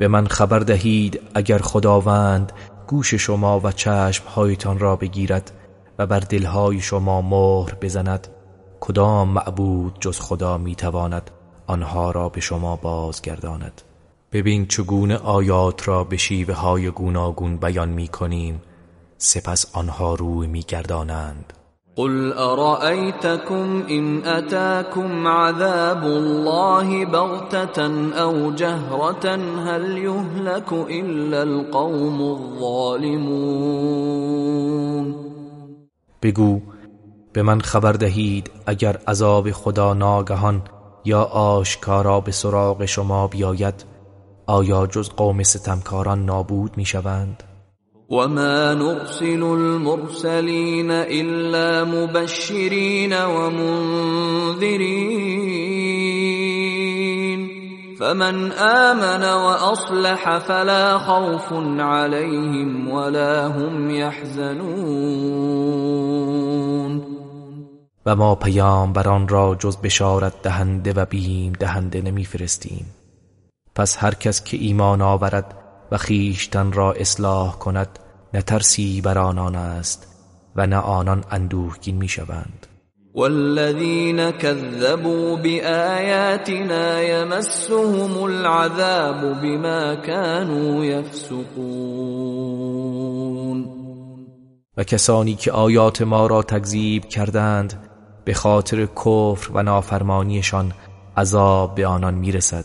[SPEAKER 2] به من خبر دهید اگر خداوند گوش شما و چشمهایتان را بگیرد و بر دلهای شما مهر بزند کدام معبود جز خدا میتواند آنها را به شما بازگرداند ببین چگونه آیات را به شیوه های گوناگون بیان می کنیم سپس آنها روی میگردانند.
[SPEAKER 1] قل ارايتكم ان اتاكم عذاب الله بغته او جهره هل يهلك الا القوم الظالمون
[SPEAKER 2] بگو به من خبر دهید اگر عذاب خدا ناگهان یا آشکارا به سراغ شما بیاید آیا جز قوم ستمکاران نابود می شوند؟
[SPEAKER 1] وما نرسل المرسلین الا و منذرین فمن و اصلح فلا خوف عليهم ولا هم يحزنون
[SPEAKER 2] و ما بران را جز بشارت دهنده و بیم دهنده نمیفرستیم پس هر کس که ایمان آورد و خیشتن را اصلاح کند نه ترسی بر آنان است و نه آنان اندوهگین می شوند
[SPEAKER 1] والذین بآیاتنا یمسهم العذاب بما كانوا یفسقون
[SPEAKER 2] و کسانی که آیات ما را تکذیب کردند به خاطر کفر و نافرمانیشان عذاب به آنان میرسد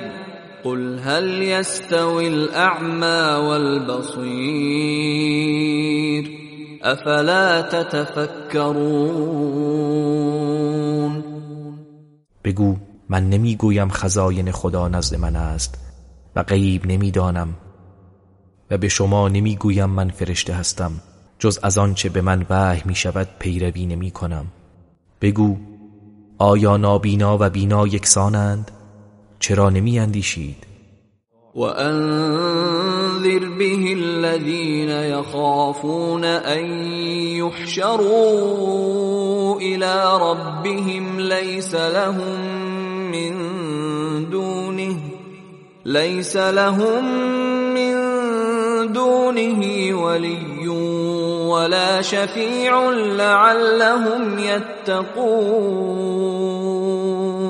[SPEAKER 1] قل هل يستوي الأعمى والبصير افلا تتفكرون
[SPEAKER 2] بگو من نمیگویم خزاین خدا نزد من است و غیب نمیدانم و به شما نمیگویم من فرشته هستم جز از آنچه به من وحی می شود پیروی نمی کنم بگو آیا نابینا و بینا یکسانند؟ چرا نمی اندیشید
[SPEAKER 1] وانذر به الذين يخافون ان يحشروا الى ربهم ليس لهم من دونه ليس لهم من دونه ولي ولا شفيع لعلهم يتقون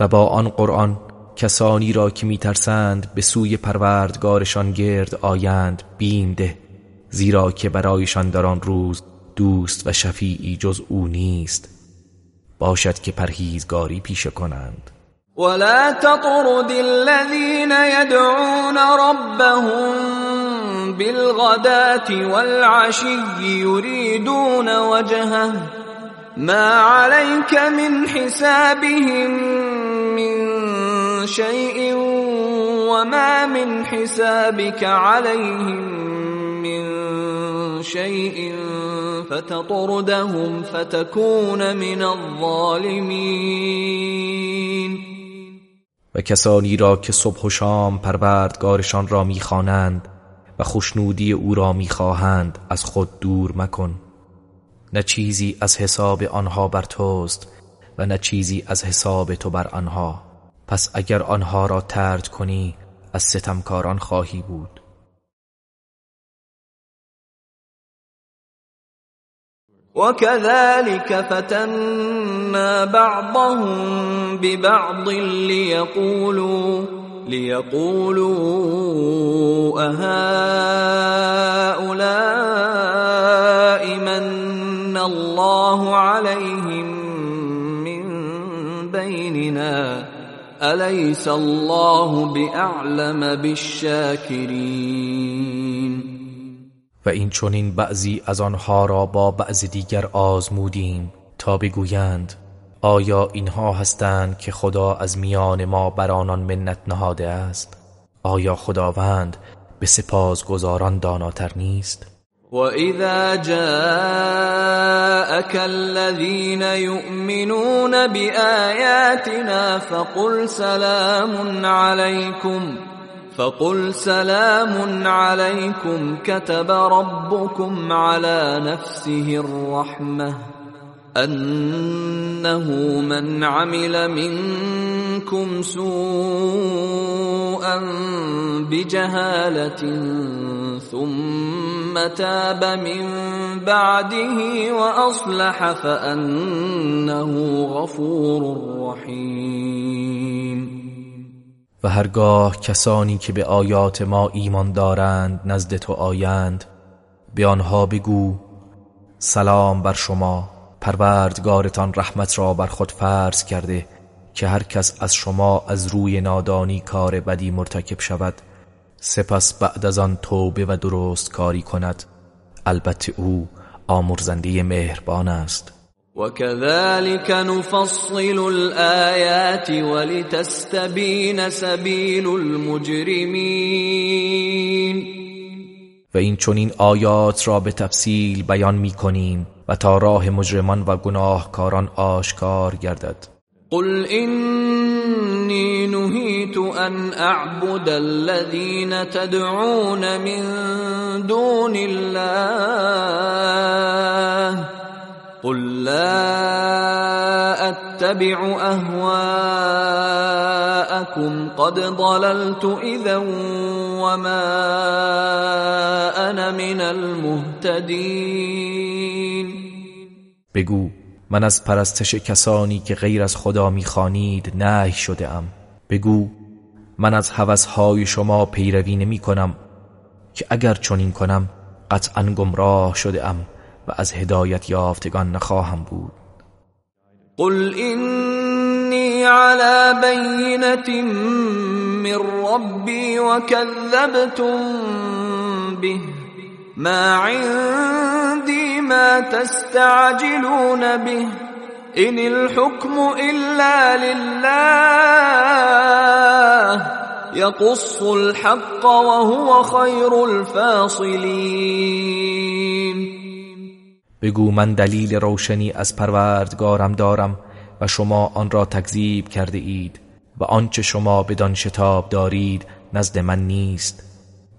[SPEAKER 2] و با آن قرآن کسانی را که میترسند به سوی پروردگارشان گرد آیند بینده زیرا که برایشان در آن روز دوست و شفیعی جز او نیست باشد که پرهیزگاری پیشه کنند
[SPEAKER 1] ولا تطرد الذين يدعون ربهم بالغداة والعشي يريدون وجهه ما عليك من حسابهم من شيء وما من حسابك عليهم من شيء فتطردهم فتكون من
[SPEAKER 3] الظالمين
[SPEAKER 2] و کسانی را که صبح و شام پروردگارشان را میخوانند و خوشنودی او را میخواهند از خود دور مکن نه چیزی از حساب آنها بر توست و نه چیزی از حساب تو بر آنها پس اگر آنها را ترد کنی
[SPEAKER 3] از ستمکاران خواهی بود وكذلك فتنا
[SPEAKER 1] بعضهم ببعض ليقولوا ليقولوا أهؤلاء من الله عليهم من بيننا الله بالشاكرين
[SPEAKER 2] و این چونین بعضی از آنها را با بعض دیگر آزمودیم تا بگویند آیا اینها هستند که خدا از میان ما بر آنان منت نهاده است آیا خداوند به سپاس گزاران داناتر نیست
[SPEAKER 1] واذا جاءك الذين يؤمنون باياتنا فقل سلام عليكم فقل سلام عليكم كتب ربكم على نفسه الرحمه انه من عمل منكم سوءا بجهاله ثم تاب من بعده واصلح فانه غفور رحیم
[SPEAKER 2] و هرگاه کسانی که به آیات ما ایمان دارند نزد تو آیند به آنها بگو سلام بر شما پروردگارتان رحمت را بر خود فرض کرده که هر کس از شما از روی نادانی کار بدی مرتکب شود سپس بعد از آن توبه و درست کاری کند البته او آمرزنده مهربان است
[SPEAKER 1] و نفصل الآيات ولتستبين سبیل المجرمین
[SPEAKER 2] و این چنین آیات را به تفصیل بیان می و تا راه مجرمان و گناهکاران آشکار گردد
[SPEAKER 1] قل انی نهیت ان اعبد الذین تدعون من دون الله قل لا اتبع اهواءكم قد ضللت اذا وما انا من المهتدین
[SPEAKER 2] بگو من از پرستش کسانی که غیر از خدا میخوانید نهی شده ام بگو من از های شما پیروی نمی کنم که اگر چنین کنم قطعا گمراه شده ام و از هدایت یافتگان نخواهم بود
[SPEAKER 1] قل اینی على بینت من ربی و به ما عندی ما تستعجلون به ان الحكم الا لله يقص الحق وهو خير الفاصلين
[SPEAKER 2] بگو من دلیل روشنی از پروردگارم دارم و شما آن را تکذیب کرده اید و آنچه شما بدان شتاب دارید نزد من نیست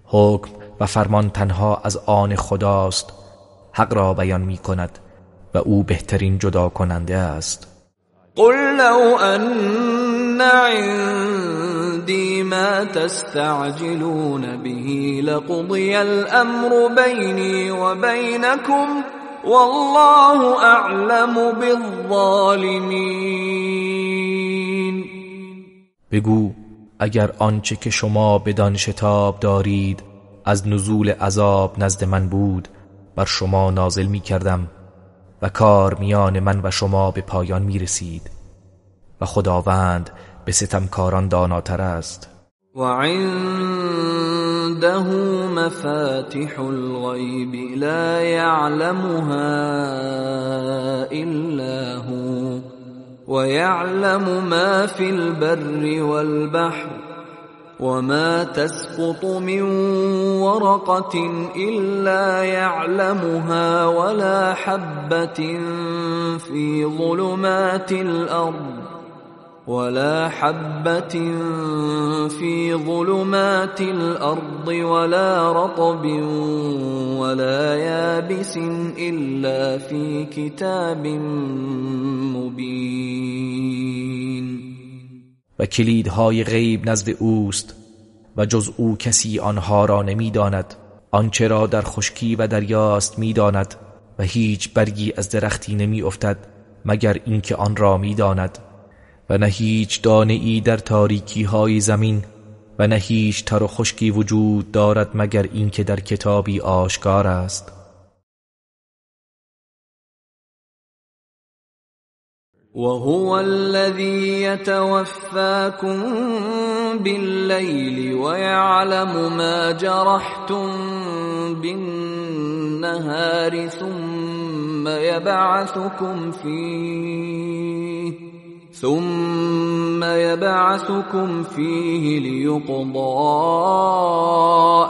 [SPEAKER 2] حکم و فرمان تنها از آن خداست حق را بیان می کند و او بهترین جدا کننده است
[SPEAKER 1] قل لو ان عندي ما تستعجلون به لقضي الامر بيني وبينكم والله اعلم بالظالمین
[SPEAKER 2] بگو اگر آنچه که شما بدان شتاب دارید از نزول عذاب نزد من بود بر شما نازل می کردم و کار میان من و شما به پایان می رسید و خداوند به ستمکاران داناتر است
[SPEAKER 1] و عنده مفاتح الغيب لا يعلمها الا هو ويعلم ما في البر والبحر وما تسقط من ورقه الا يعلمها ولا حبه في ظلمات الارض ولا حبة في ظلمات الأرض ولا رطب ولا يابس إلا في كتاب مبين
[SPEAKER 2] و کلیدهای غیب نزد اوست و جز او کسی آنها را نمیداند آنچه را در خشکی و دریاست میداند و هیچ برگی از درختی نمیافتد مگر اینکه آن را میداند و نه هیچ دانه ای در تاریکی های زمین و نه هیچ
[SPEAKER 3] تر و خشکی وجود دارد مگر اینکه در کتابی آشکار است وهو الذي يتوفاكم بالليل
[SPEAKER 1] ويعلم ما جرحتم بالنهار ثم يبعثكم فيه ثم يبعثكم فيه ليقضى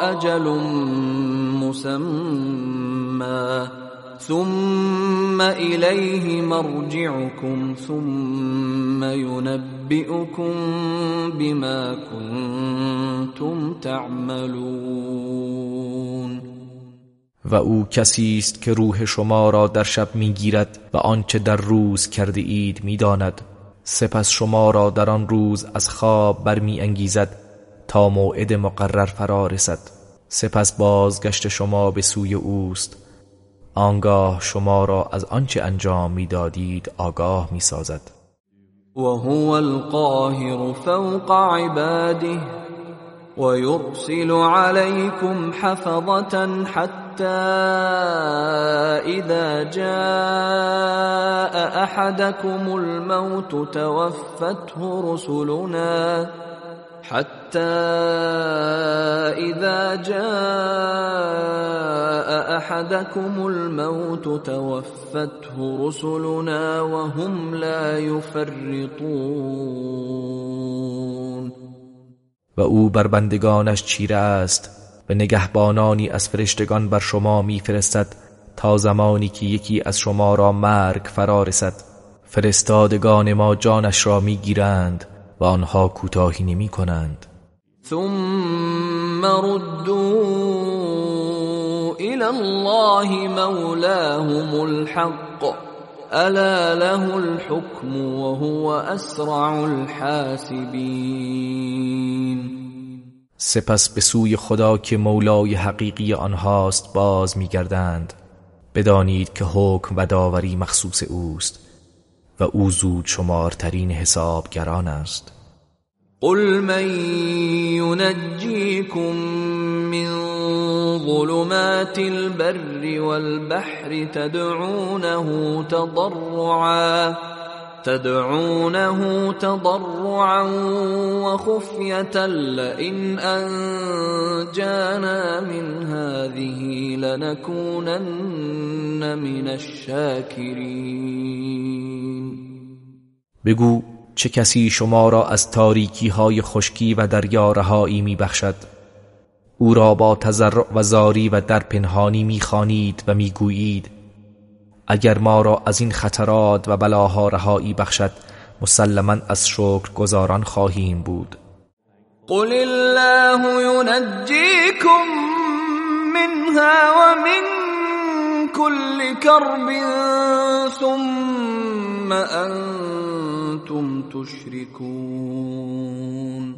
[SPEAKER 1] اجل مسمى ثم إليه مرجعكم ثم ينبئكم بما كنتم تعملون
[SPEAKER 2] و او کسی است که روح شما را در شب میگیرد و آنچه در روز کرده اید میداند سپس شما را در آن روز از خواب برمی انگیزد تا موعد مقرر فرا رسد سپس بازگشت شما به سوی اوست آنگاه شما را از آنچه انجام میدادید آگاه می
[SPEAKER 1] و هو القاهر فوق عباده و یرسل علیکم حفظتا حتی حتى اذا جاء احدكم الموت توفته رسلنا حتى إذا جاء أحدكم الموت توفته رسلنا وهم لا يفرطون
[SPEAKER 2] و او بر بندگانش چیره است و نگهبانانی از فرشتگان بر شما میفرستد تا زمانی که یکی از شما را مرگ فرا رسد فرستادگان ما جانش را میگیرند و آنها کوتاهی نمی کنند
[SPEAKER 1] ثم ردوا الى الله مولاهم الحق الا له الحكم وهو اسرع الحاسبين
[SPEAKER 2] سپس به سوی خدا که مولای حقیقی آنهاست باز میگردند بدانید که حکم و داوری مخصوص اوست و او زود شمارترین حسابگران است
[SPEAKER 1] قل من ينجيكم من ظلمات البر والبحر تدعونه تضرعا تدعونه تضرعا وخفية لئن أنجانا من هذه لنكونن من الشاكرين
[SPEAKER 2] بگو چه کسی شما را از تاریکی های خشکی و دریا رهایی می بخشد او را با تزرع و زاری و در پنهانی می خانید و می گویید اگر ما را از این خطرات و بلاها رهایی بخشد مسلما از شکر گزاران خواهیم بود
[SPEAKER 1] قل الله ينجيكم منها ومن كل كرب ثم انتم تشركون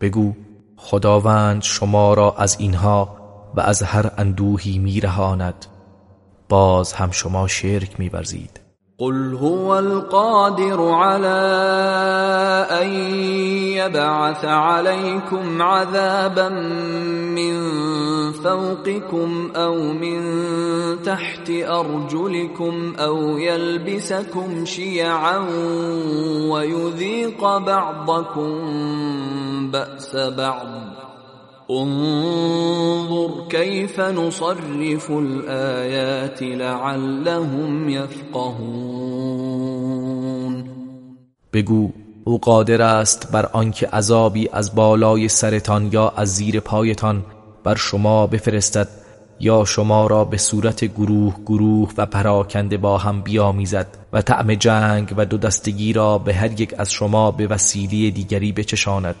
[SPEAKER 2] بگو خداوند شما را از اینها و از هر اندوهی میرهاند باز هم شما شرک میبرزید
[SPEAKER 1] قل هو القادر على ان يبعث عليكم عذابا من فوقكم او من تحت ارجلكم او يلبسكم شيعا ويذيق بعضكم باس بعض انظر كيف نصرف الآيات لعلهم يفقهون
[SPEAKER 2] بگو او قادر است بر آنکه عذابی از بالای سرتان یا از زیر پایتان بر شما بفرستد یا شما را به صورت گروه گروه و پراکنده با هم بیامیزد و طعم جنگ و دو دستگی را به هر یک از شما به وسیله دیگری بچشاند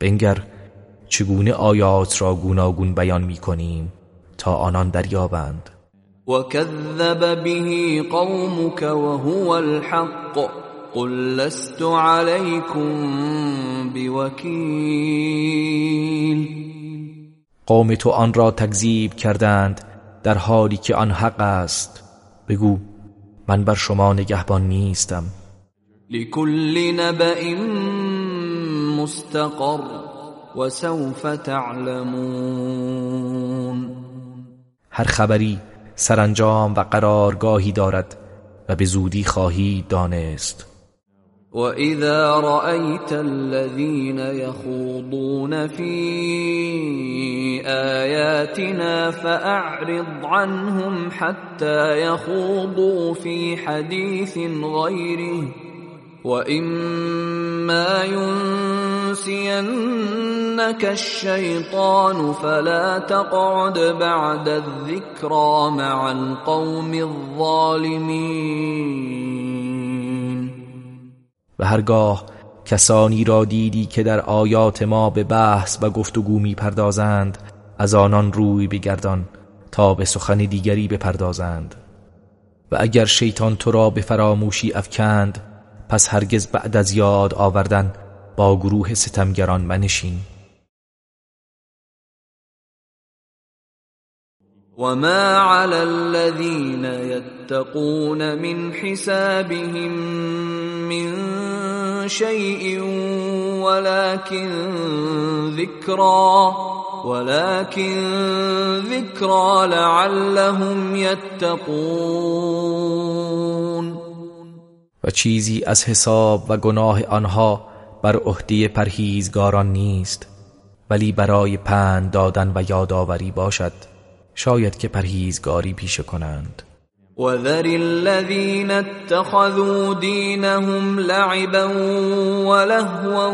[SPEAKER 2] بنگر چگونه آیات را گوناگون بیان می کنیم تا آنان دریابند
[SPEAKER 1] و کذب به قومك وهو الحق قل لست علیکم بوکیل
[SPEAKER 2] قوم تو آن را تکذیب کردند در حالی که آن حق است بگو من بر شما نگهبان نیستم
[SPEAKER 1] لکل نبئ مستقر وسوف تعلمون
[SPEAKER 2] هر خبری سرانجام و قرارگاهی دارد و به زودی خواهی دانست
[SPEAKER 1] و اذا رأیت الذین یخوضون فی آیاتنا فاعرض عنهم حتی یخوضوا في حدیث غیره و اما ینسینك الشیطان فلا تقعد بعد الذکرا مع القوم الظالمین
[SPEAKER 2] و هرگاه کسانی را دیدی که در آیات ما به بحث و گفتگو می پردازند از آنان روی بگردان تا به سخن دیگری بپردازند و اگر شیطان تو را به فراموشی افکند
[SPEAKER 3] پس هرگز بعد از یاد آوردن با گروه ستمگران منشین ما علی الذین یتقون من حسابهم
[SPEAKER 1] من شیء ولكن ذکرا ولكن ذکرا لعلهم یتقون
[SPEAKER 2] و چیزی از حساب و گناه آنها بر عهده پرهیزگاران نیست ولی برای پند دادن و یادآوری باشد شاید که پرهیزگاری پیشه کنند
[SPEAKER 1] وذر الذین اتخذوا دینهم لعبا ولهوا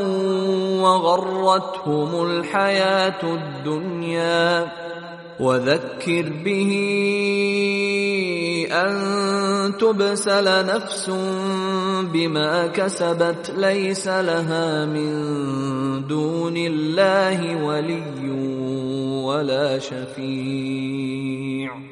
[SPEAKER 1] وغرتهم الحیات الدنیا وذكر به ان تبسل نفس بما كسبت ليس لها من دون الله ولي ولا شفيع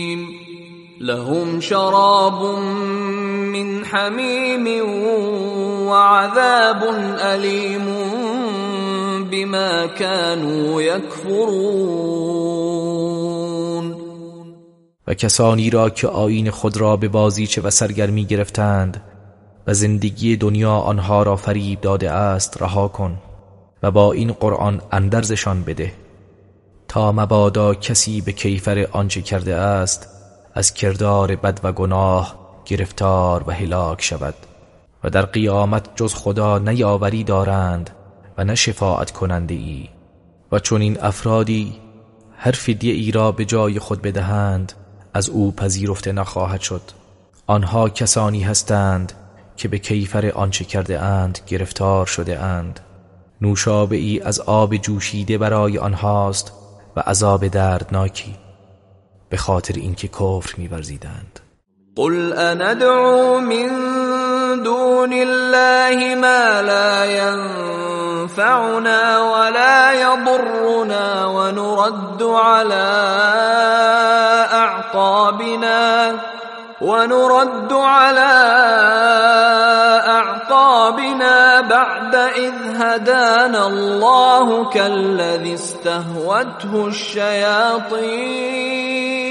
[SPEAKER 1] لهم شراب من و عذاب علیم بما كانوا يكفرون
[SPEAKER 2] و کسانی را که آین خود را به بازیچه و سرگرمی گرفتند و زندگی دنیا آنها را فریب داده است رها کن و با این قرآن اندرزشان بده تا مبادا کسی به کیفر آنچه کرده است از کردار بد و گناه گرفتار و هلاک شود و در قیامت جز خدا نیاوری دارند و نه شفاعت کننده ای و چون این افرادی هر فدیه ای را به جای خود بدهند از او پذیرفته نخواهد شد آنها کسانی هستند که به کیفر آنچه کرده اند گرفتار شده اند نوشابه ای از آب جوشیده برای آنهاست و عذاب دردناکی به خاطر اینکه کفر می‌ورزیدند
[SPEAKER 1] قل اندعو من دون الله ما لا ينفعنا ولا يضرنا ونرد على اعقابنا ونرد على اعقابنا بعد اذ هدانا الله كالذي استهوته الشياطين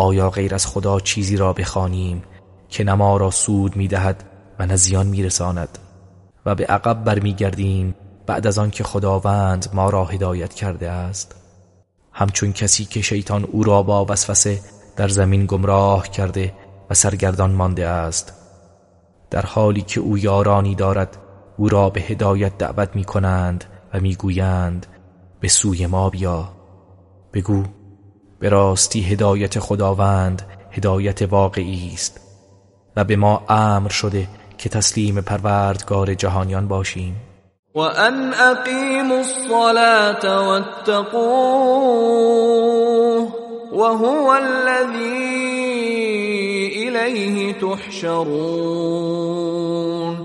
[SPEAKER 2] آیا غیر از خدا چیزی را بخوانیم که نما را سود میدهد و نزیان زیان میرساند و به عقب برمیگردیم بعد از که خداوند ما را هدایت کرده است همچون کسی که شیطان او را با وسوسه در زمین گمراه کرده و سرگردان مانده است در حالی که او یارانی دارد او را به هدایت دعوت می کنند و می گویند به سوی ما بیا بگو به راستی هدایت خداوند هدایت واقعی است و به ما امر شده که تسلیم پروردگار جهانیان باشیم
[SPEAKER 1] و ان اقیموا الصلاة واتقوه و الذی الیه تحشرون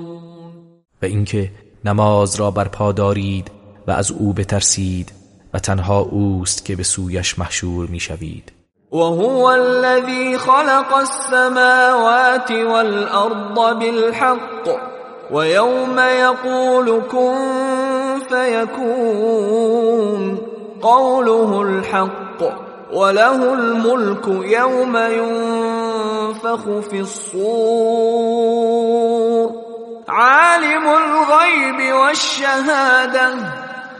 [SPEAKER 2] و اینکه نماز را برپا دارید و از او بترسید و تنها اوست که به سویش محشور میشوید
[SPEAKER 1] وهو الذي خلق السماوات والأرض بالحق
[SPEAKER 2] ويوم
[SPEAKER 1] یقول کن فيكون قوله الحق وله الملك يوم ينفخ في الصور عالم الغيب والشهاده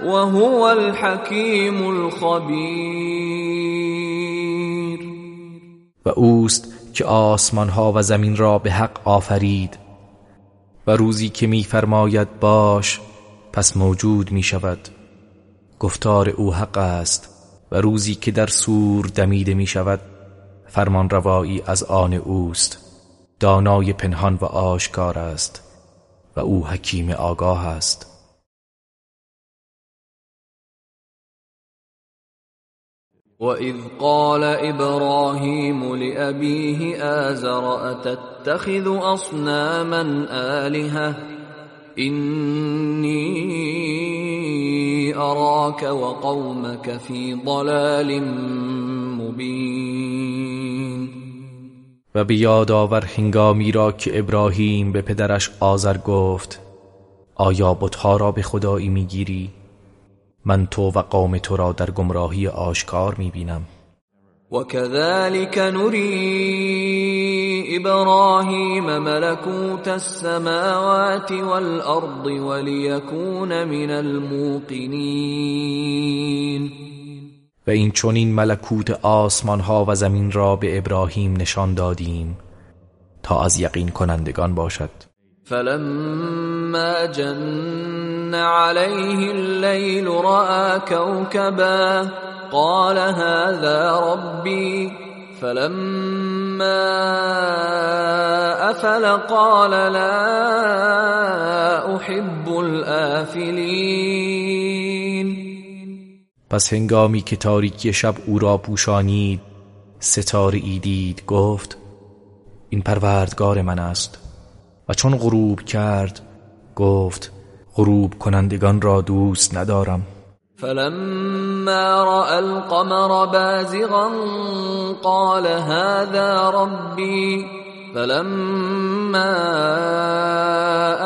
[SPEAKER 1] و هو الحکیم الخبیر
[SPEAKER 2] و اوست که آسمان ها و زمین را به حق آفرید و روزی که میفرماید باش پس موجود می شود گفتار او حق است و روزی که در سور دمیده می شود فرمان روایی از آن اوست
[SPEAKER 3] دانای پنهان و آشکار است و او حکیم آگاه است وَإِذْ قَالَ إِبْرَاهِيمُ لِأَبِيهِ آزَرَ
[SPEAKER 1] أَتَتَّخِذُ أَصْنَامًا آلِهَةً إِنِّي أَرَاكَ وَقَوْمَكَ فِي ضَلَالٍ مُبِينٍ
[SPEAKER 2] و به آور هنگامی را که ابراهیم به پدرش آزر گفت آیا بتها را به خدایی میگیری؟ من تو و قوم تو را در گمراهی آشکار می بینم
[SPEAKER 1] و کذالک نری ابراهیم ملکوت السماوات والارض وليكون من الموقنین
[SPEAKER 2] و این چنین ملکوت آسمان ها و زمین را به ابراهیم نشان دادیم تا از یقین کنندگان باشد
[SPEAKER 1] فلما جن عليه الليل راى كوكبا قال هذا ربي فلما افل قال لا احب الافلين
[SPEAKER 2] پس هنگامی که تاریکی شب او را پوشانید ستاره ای دید گفت این پروردگار من است و چون غروب کرد گفت غروب کنندگان را دوست ندارم
[SPEAKER 1] فلما را القمر بازغا قال هذا ربی فلما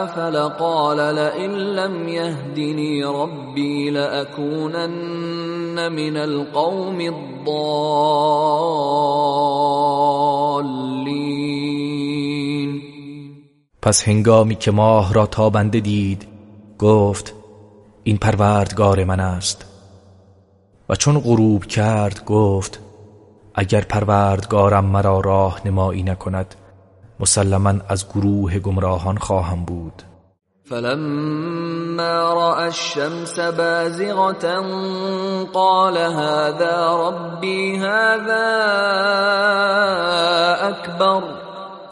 [SPEAKER 1] افل قال لئن لم يهدني ربی لأكونن من القوم الضالین
[SPEAKER 2] پس هنگامی که ماه را تابنده دید گفت این پروردگار من است و چون غروب کرد گفت اگر پروردگارم مرا راه نمایی نکند مسلما از گروه گمراهان خواهم بود
[SPEAKER 1] فلما را الشمس بازغه قال هذا ربي هذا اكبر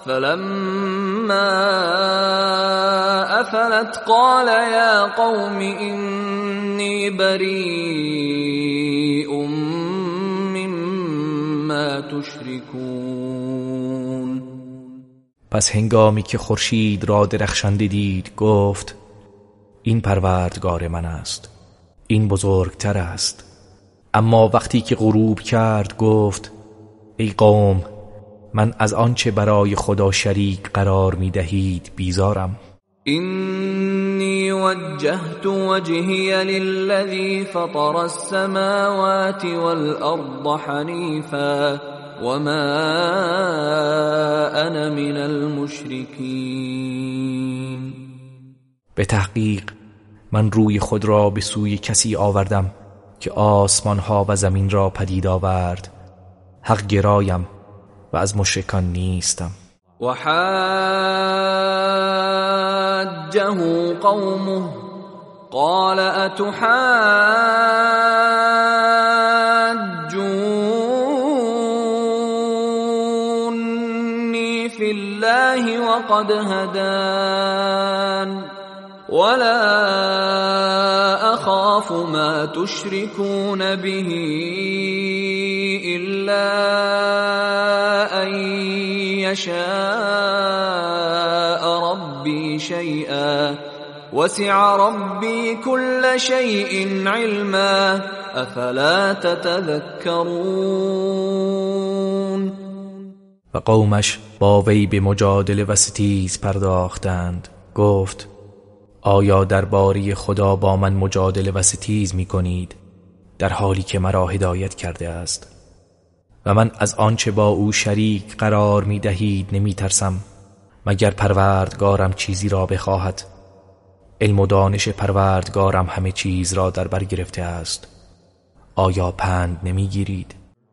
[SPEAKER 1] فلما افلت قال يا قوم اني بريء مما
[SPEAKER 2] تشركون پس هنگامی که خورشید را درخشنده دید گفت این پروردگار من است این بزرگتر است اما وقتی که غروب کرد گفت ای قوم من از آنچه برای خدا شریک قرار می دهید بیزارم
[SPEAKER 1] اینی وجهت وجهی للذی فطر السماوات والارض حنیفا وما انا من المشرکین
[SPEAKER 2] به تحقیق من روی خود را به سوی کسی آوردم که آسمان ها و زمین را پدید آورد حق گرایم و از مشرکان نیستم
[SPEAKER 1] و حجه قومه قال اتحاجوني في الله وقد هدان ولا اخاف ما تشركون به الا يشاء ربي شيئا وسع كل شيء علما افلا تتذكرون
[SPEAKER 2] و قومش با وی به مجادله و ستیز پرداختند گفت آیا درباری خدا با من مجادله و ستیز می کنید در حالی که مرا هدایت کرده است و من از آنچه با او شریک قرار می دهید نمی ترسم مگر پروردگارم چیزی را بخواهد علم و دانش پروردگارم همه چیز را در بر گرفته است آیا پند نمی گیرید؟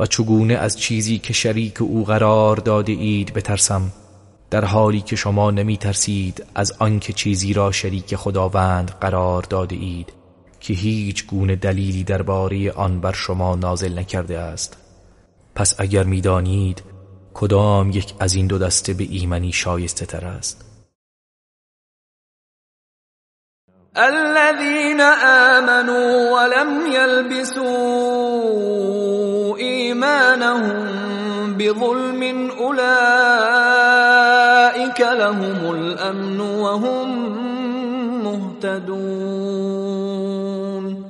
[SPEAKER 2] و چگونه از چیزی که شریک او قرار داده اید بترسم در حالی که شما نمی ترسید از آنکه چیزی را شریک خداوند قرار داده اید که هیچ گونه دلیلی درباره آن بر شما نازل نکرده است پس اگر میدانید کدام یک از این دو دسته به ایمنی شایسته تر است
[SPEAKER 3] الذين آمنوا ولم يلبسوا ایمانهم
[SPEAKER 1] بظلم اولئک لهم الامن وهم مهتدون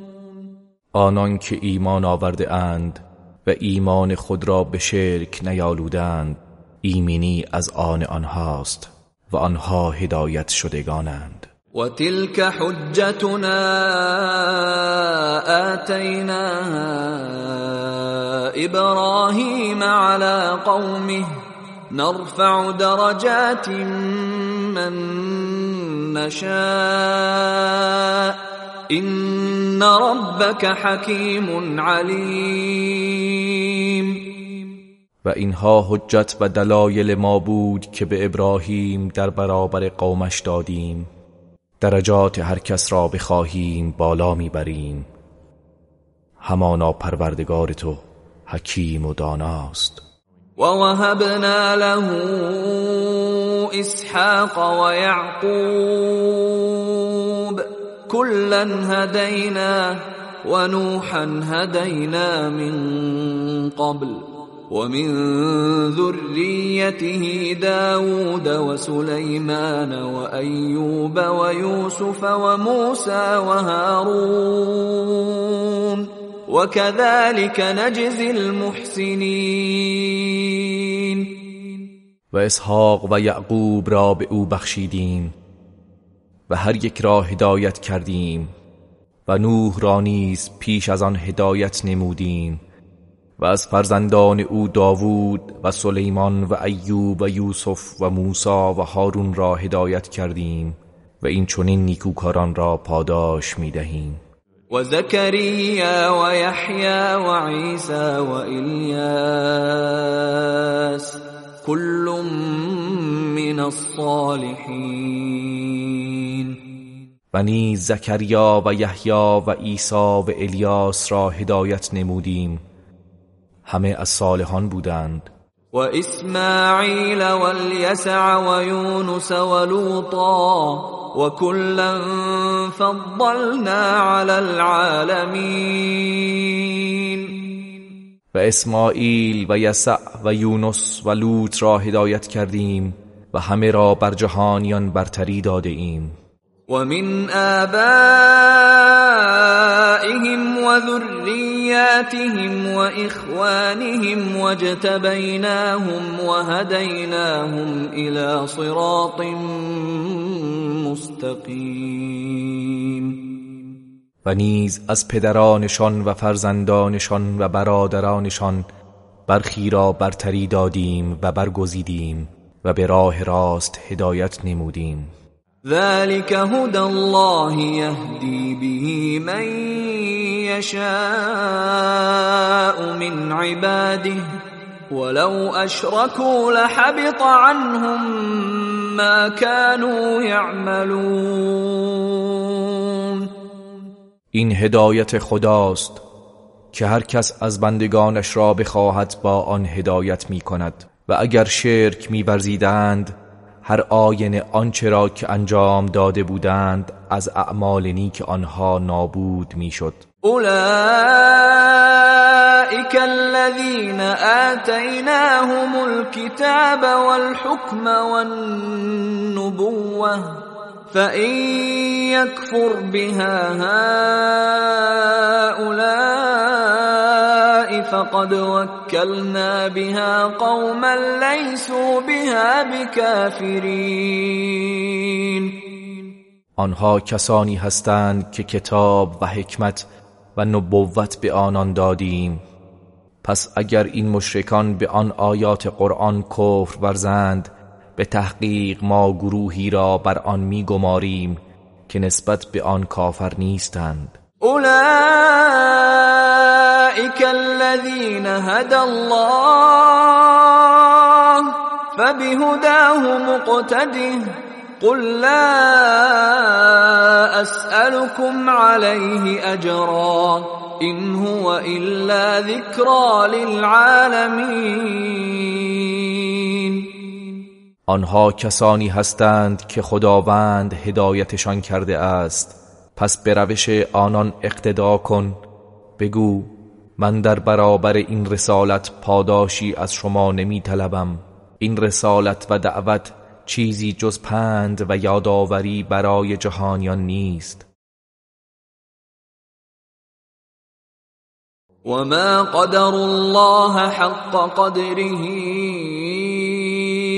[SPEAKER 2] آنان که ایمان آورده اند و ایمان خود را به شرک نیالودند ایمنی از آن آنهاست و آنها هدایت شدگانند
[SPEAKER 1] و تلك حجتنا آتیناها ابراهیم على قومه نرفع درجات من نشاء این ربك حکیم علیم
[SPEAKER 2] و اینها حجت و دلایل ما بود که به ابراهیم در برابر قومش دادیم درجات هر کس را بخواهیم بالا میبریم همانا پروردگار تو حکیم و داناست
[SPEAKER 1] وهبنا له اسحاق ويعقوب كلا هدينا ونوحا هدينا من قبل ومن ذريته داود و وأيوب و وموسى وهارون وكذلك نجزي المحسنين
[SPEAKER 2] و اسحاق و یعقوب را به او بخشیدیم و هر یک را هدایت کردیم و نوح را نیز پیش از آن هدایت نمودیم و از فرزندان او داوود و سلیمان و ایوب و یوسف و موسا و هارون را هدایت کردیم و این چنین نیکوکاران را پاداش می دهیم
[SPEAKER 1] و زکریا و یحیا و عیسی و الیاس کل من الصالحین
[SPEAKER 2] و نیز زکریا و یحیا و عیسی و الیاس را هدایت نمودیم همه از صالحان بودند
[SPEAKER 1] و اسماعیل و الیسع و یونس و لوطا و کلا فضلنا علی العالمین
[SPEAKER 2] و اسماعیل و یسع و یونس و لوط را هدایت کردیم و همه را بر جهانیان برتری داده ایم
[SPEAKER 1] و ومن آبائهم و وإخوانهم و هدیناهم إلى صراط مستقیم
[SPEAKER 2] و نیز از پدرانشان و فرزندانشان و برادرانشان برخی را برتری دادیم و برگزیدیم و به راه راست هدایت نمودیم
[SPEAKER 1] ذلك هدى الله يهدي به من يشاء من عباده ولو اشركوا لحبط عنهم ما كانوا يعملون
[SPEAKER 2] این هدایت خداست که هر کس از بندگانش را بخواهد با آن هدایت می کند و اگر شرک می هر آینه آنچه را که انجام داده بودند از اعمال نیک آنها نابود میشد اولئک
[SPEAKER 1] الذين آتیناهم الكتاب والحكم والنبوه يَكْفُرْ يَكْفُرْ بها هؤلاء فَقَدْ وَكَّلْنَا بِهَا قَوْمًا لَيْسُوا بِهَا بِكَافِرِينَ
[SPEAKER 2] آنها کسانی هستند که کتاب و حکمت و نبوت به آنان دادیم پس اگر این مشرکان به آن آیات قرآن کفر ورزند به تحقیق ما گروهی را بر آن می گماریم که نسبت به آن کافر نیستند
[SPEAKER 1] اولئک الذین هدى الله فبهداه مقتده قل لا اسألكم عليه اجرا این هو الا ذکرا للعالمین
[SPEAKER 2] آنها کسانی هستند که خداوند هدایتشان کرده است پس به روش آنان اقتدا کن بگو من در برابر این رسالت پاداشی از شما نمی طلبم. این رسالت و دعوت چیزی جز پند و یادآوری
[SPEAKER 3] برای جهانیان نیست و ما قدر الله حق قدره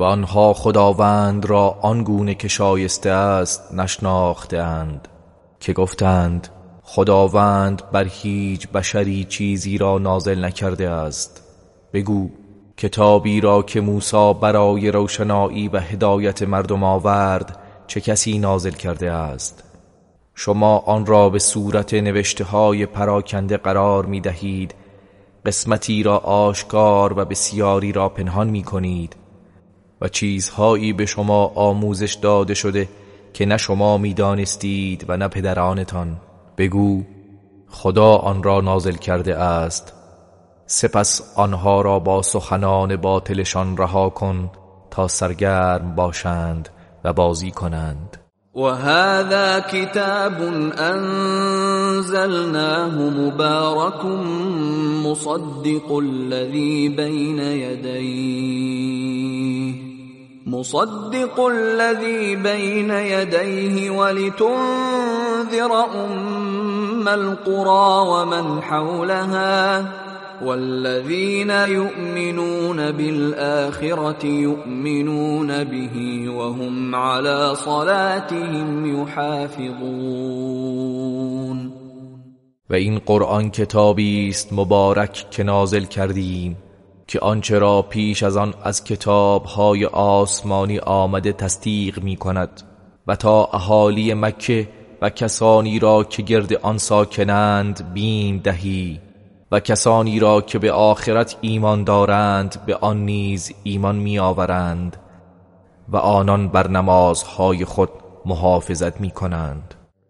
[SPEAKER 2] و آنها خداوند را آنگونه که شایسته است نشناختند که گفتند خداوند بر هیچ بشری چیزی را نازل نکرده است بگو کتابی را که موسی برای روشنایی و هدایت مردم آورد چه کسی نازل کرده است شما آن را به صورت نوشته های پراکنده قرار می دهید قسمتی را آشکار و بسیاری را پنهان می کنید و چیزهایی به شما آموزش داده شده که نه شما میدانستید و نه پدرانتان بگو خدا آن را نازل کرده است سپس آنها را با سخنان باطلشان رها کن تا سرگرم باشند و بازی کنند
[SPEAKER 1] و هذا کتاب انزلناه مبارک مصدق الذی بین یدیه مصدق الذي بين يديه ولتنذر أم القرى ومن حولها والذين يؤمنون بالآخرة يؤمنون به وهم على صلاتهم يحافظون
[SPEAKER 2] و این قرآن کتابی است مبارک که نازل کردیم که آنچه را پیش از آن از کتابهای آسمانی آمده تصدیق می کند و تا اهالی مکه و کسانی را که گرد آن ساکنند بین دهی و کسانی را که به آخرت ایمان دارند به آن نیز ایمان می آورند و آنان بر نمازهای خود محافظت می کنند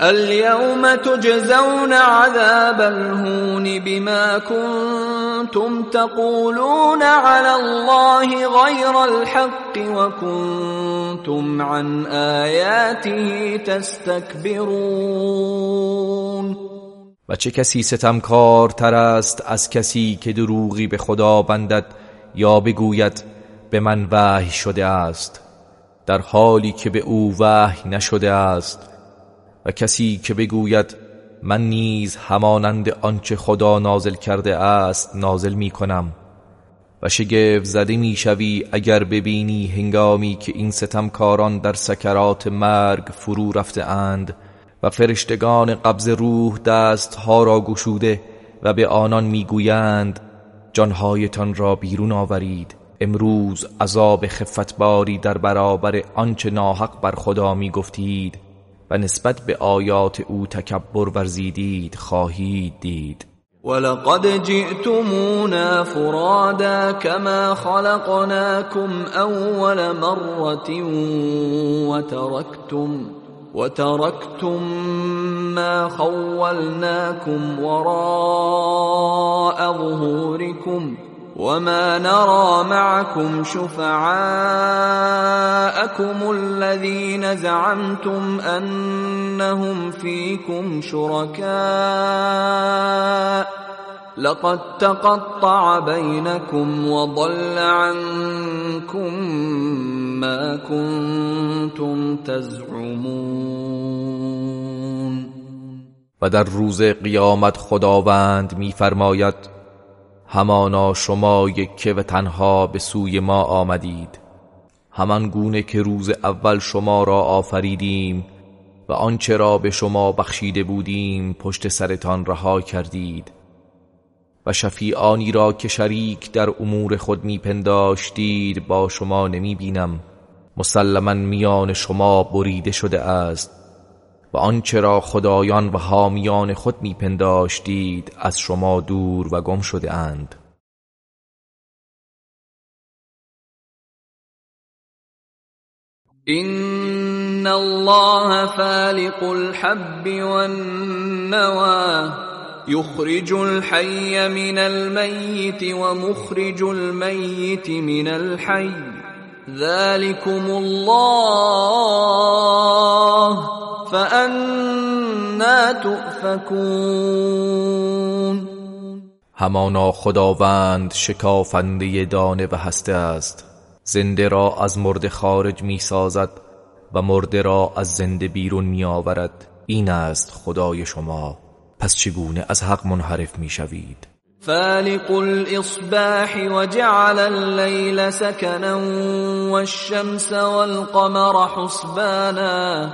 [SPEAKER 1] اليوم تجزون عذاب الهون بما كنتم تقولون على الله غير الحق وكنتم عن آياته تستكبرون
[SPEAKER 2] و چه کسی تر است از کسی که دروغی به خدا بندد یا بگوید به من وحی شده است در حالی که به او وحی نشده است و کسی که بگوید من نیز همانند آنچه خدا نازل کرده است نازل می کنم و شگفت زده شوی اگر ببینی هنگامی که این ستمکاران در سکرات مرگ فرو رفته اند و فرشتگان قبض روح دست ها را گشوده و به آنان میگویند جانهایتان را بیرون آورید امروز عذاب خفتباری در برابر آنچه ناحق بر خدا گفتید و نسبت به آیات او تکبر ورزیدید خواهید دید
[SPEAKER 1] ولقد جئتمونا فرادا كما خلقناكم اول مره وتركتم وتركتم ما خولناكم وراء ظهوركم وما نرى معكم شفعاءكم الذين زعمتم انهم فيكم شركاء لقد تقطع بينكم وضل عنكم ما كنتم تزعمون
[SPEAKER 2] و در روز قیامت خداوند میفرماید همانا شما یکه و تنها به سوی ما آمدید همان گونه که روز اول شما را آفریدیم و آنچه را به شما بخشیده بودیم پشت سرتان رها کردید و شفیعانی را که شریک در امور خود میپنداشتید با شما نمی بینم مسلما میان شما بریده شده است و آنچه را خدایان و حامیان خود میپنداشتید
[SPEAKER 3] از شما دور و گم شده اند این الله فالق الحب والنوى
[SPEAKER 1] يخرج الحي من الميت ومخرج المیت من الحي ذلكم الله فأنا تؤفكون
[SPEAKER 2] همانا خداوند شکافنده دانه و هسته است زنده را از مرد خارج می سازد و مرده را از زنده بیرون می آورد این است خدای شما پس چگونه از حق منحرف می شوید
[SPEAKER 1] فالق الاصباح وجعل الليل سكنا والشمس والقمر حسبانا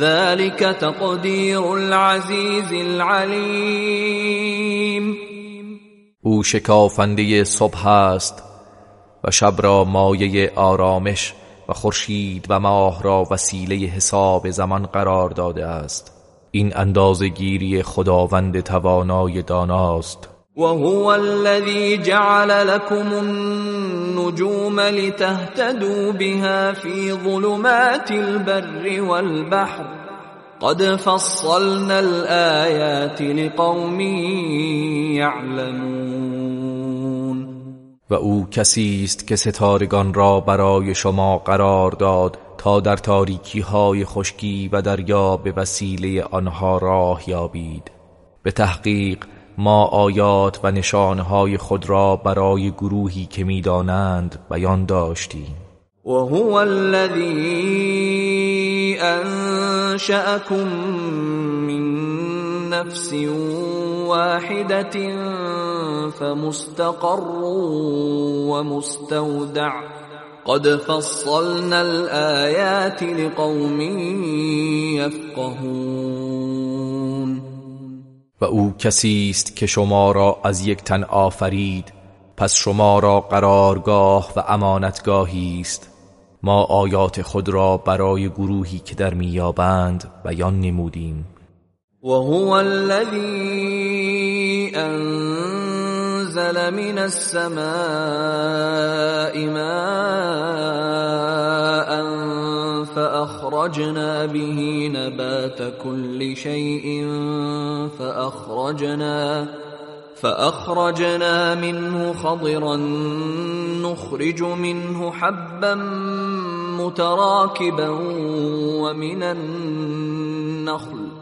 [SPEAKER 1] ذلك تقدیر العزیز العلیم
[SPEAKER 2] او شکافنده صبح است و شب را مایه آرامش و خورشید و ماه را وسیله حساب زمان قرار داده است این اندازه گیری خداوند توانای داناست
[SPEAKER 1] وهو الذي جعل لكم النجوم لتهتدوا بها في ظلمات البر والبحر قد فصلنا الآيات لقوم يعلمون
[SPEAKER 2] و او کسی است که ستارگان را برای شما قرار داد تا در تاریکی های خشکی و دریا به وسیله آنها راه یابید به تحقیق ما آیات و نشانهای خود را برای گروهی که میدانند بیان داشتیم
[SPEAKER 1] و هو الذی انشأکم من نفس واحدة فمستقر و مستودع قد فصلنا الآیات لقوم یفقهون
[SPEAKER 2] و او کسی است که شما را از یک تن آفرید پس شما را قرارگاه و امانتگاهی است ما آیات خود را برای گروهی که در میابند بیان نمودیم
[SPEAKER 1] و هو الذی انزل من السماء ماء فأخرجنا به نبات كل شيء فأخرجنا فأخرجنا منه خضرا نخرج منه حبا متراكبا ومن النخل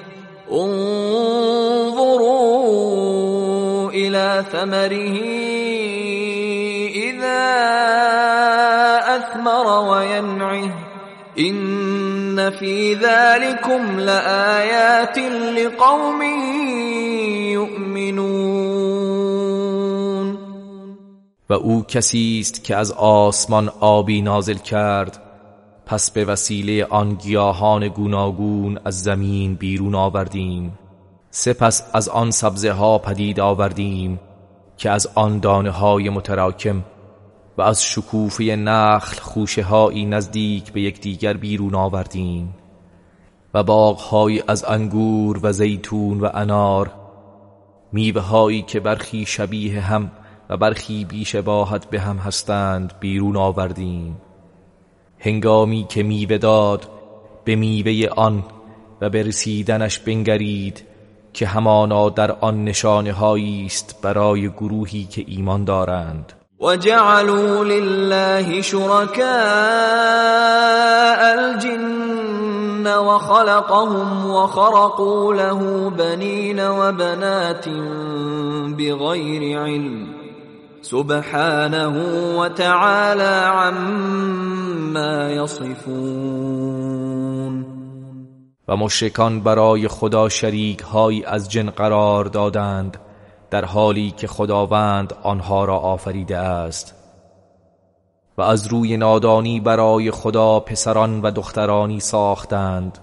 [SPEAKER 1] انظروا الى ثمره اذا اثمر وينعه ان في ذلكم لآیات لقوم يؤمنون
[SPEAKER 2] و او کسی است که از آسمان آبی نازل کرد پس به وسیله آن گیاهان گوناگون از زمین بیرون آوردیم سپس از آن سبزه ها پدید آوردیم که از آن دانه های متراکم و از شکوفه نخل خوشه هایی نزدیک به یکدیگر بیرون آوردیم و باغهایی از انگور و زیتون و انار میوه هایی که برخی شبیه هم و برخی بیشباهت به هم هستند بیرون آوردیم هنگامی که میوه داد به میوه آن و به رسیدنش بنگرید که همانا در آن نشانه است برای گروهی که ایمان دارند
[SPEAKER 1] و جعلوا لله شرکاء الجن و خلقهم و خرقوا له بنین و بنات بغیر علم سبحانه وتعالى عما
[SPEAKER 2] و مشکان برای خدا شریک های از جن قرار دادند در حالی که خداوند آنها را آفریده است و از روی نادانی برای خدا پسران و دخترانی ساختند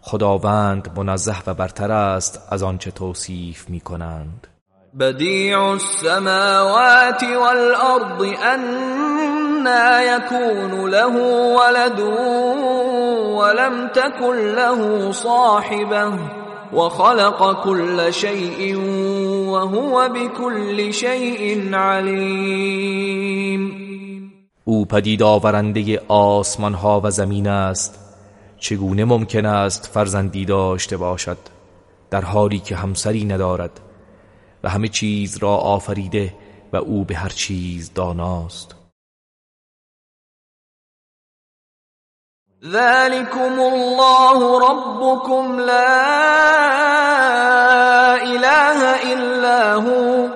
[SPEAKER 2] خداوند منزه و برتر است از آنچه توصیف می کنند
[SPEAKER 1] بديع السماوات والارض انا يكون له ولد ولم تكن له صاحبه وخلق كل شيء وهو بكل شيء عليم
[SPEAKER 2] او پدید آورنده آسمان ها و زمین است چگونه ممکن است فرزندی داشته باشد در حالی که همسری ندارد
[SPEAKER 3] و همه چیز را آفریده و او به هر چیز داناست ذلكم الله ربكم لا
[SPEAKER 1] اله الا هو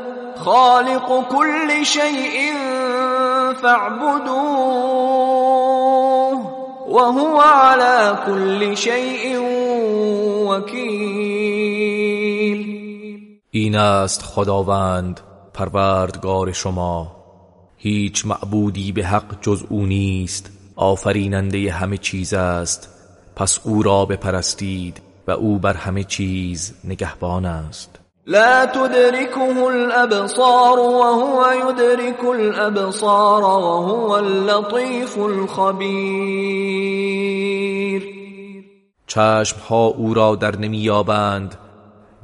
[SPEAKER 1] خالق كل شيء فاعبدوه وهو على كل شيء وكيل
[SPEAKER 2] این است خداوند پروردگار شما هیچ معبودی به حق جز او نیست آفریننده همه چیز است پس او را بپرستید و او بر همه چیز نگهبان است
[SPEAKER 1] لا تدركه الابصار وهو يدرك الابصار وهو اللطيف الخبير
[SPEAKER 2] چشم ها او را در نمیابند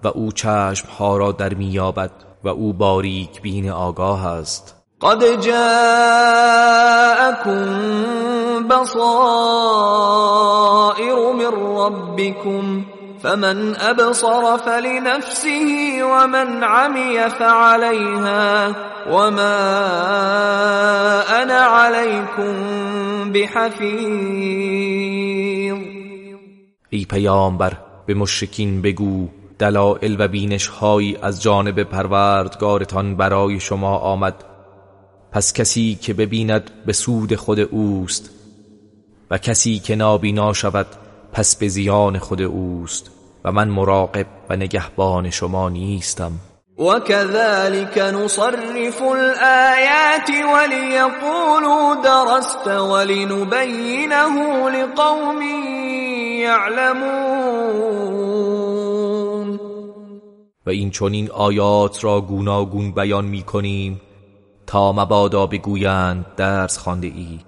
[SPEAKER 2] و او چشمها را در میابد و او باریک بین آگاه است
[SPEAKER 1] قد جاءكم بصائر من ربكم فمن ابصر فلنفسه ومن عمي فعليها وما انا عليكم بحفيظ
[SPEAKER 2] ای پیامبر به مشکین بگو دلائل و بینش هایی از جانب پروردگارتان برای شما آمد پس کسی که ببیند به سود خود اوست و کسی که نابینا شود پس به زیان خود اوست و من مراقب و نگهبان شما نیستم
[SPEAKER 1] و وكذلك نصرف الآیات ولیقولوا درست ولنبینه لقوم یعلمون
[SPEAKER 2] و این چونین آیات را گوناگون بیان می کنیم تا مبادا بگویند درس خانده ای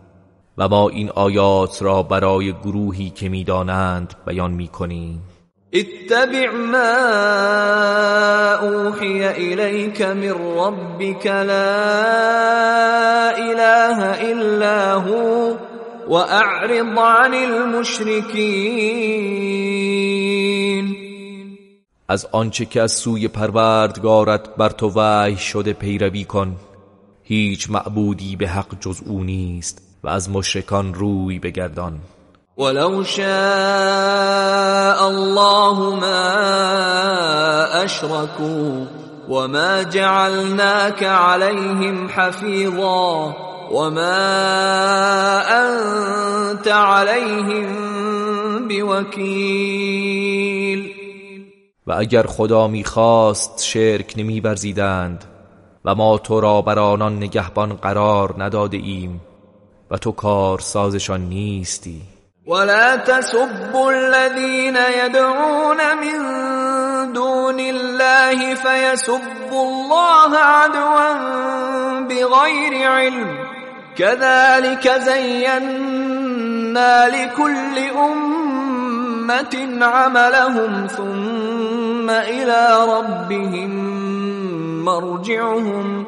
[SPEAKER 2] و ما این آیات را برای گروهی که میدانند بیان می کنیم
[SPEAKER 1] اتبع ما اوحی الیک من ربک لا اله الا هو و اعرض عن المشرکین
[SPEAKER 2] از آنچه که از سوی پروردگارت بر تو وحی شده پیروی کن هیچ معبودی به حق جز او نیست و از مشرکان روی بگردان
[SPEAKER 1] ولو شاء الله ما اشركوا وما جعلناك عليهم حفيظا وما انت عليهم بوكيل
[SPEAKER 2] و اگر خدا میخواست شرک نمیبرزیدند و ما تو را بر آنان نگهبان قرار نداده ایم و تو کار سازشان نیستی
[SPEAKER 1] ولا تسبوا الذين يدعون من دون الله فيسبوا الله عدوا بغير علم كذلك زينا لكل امه امه عملهم ثم الى ربهم مرجعهم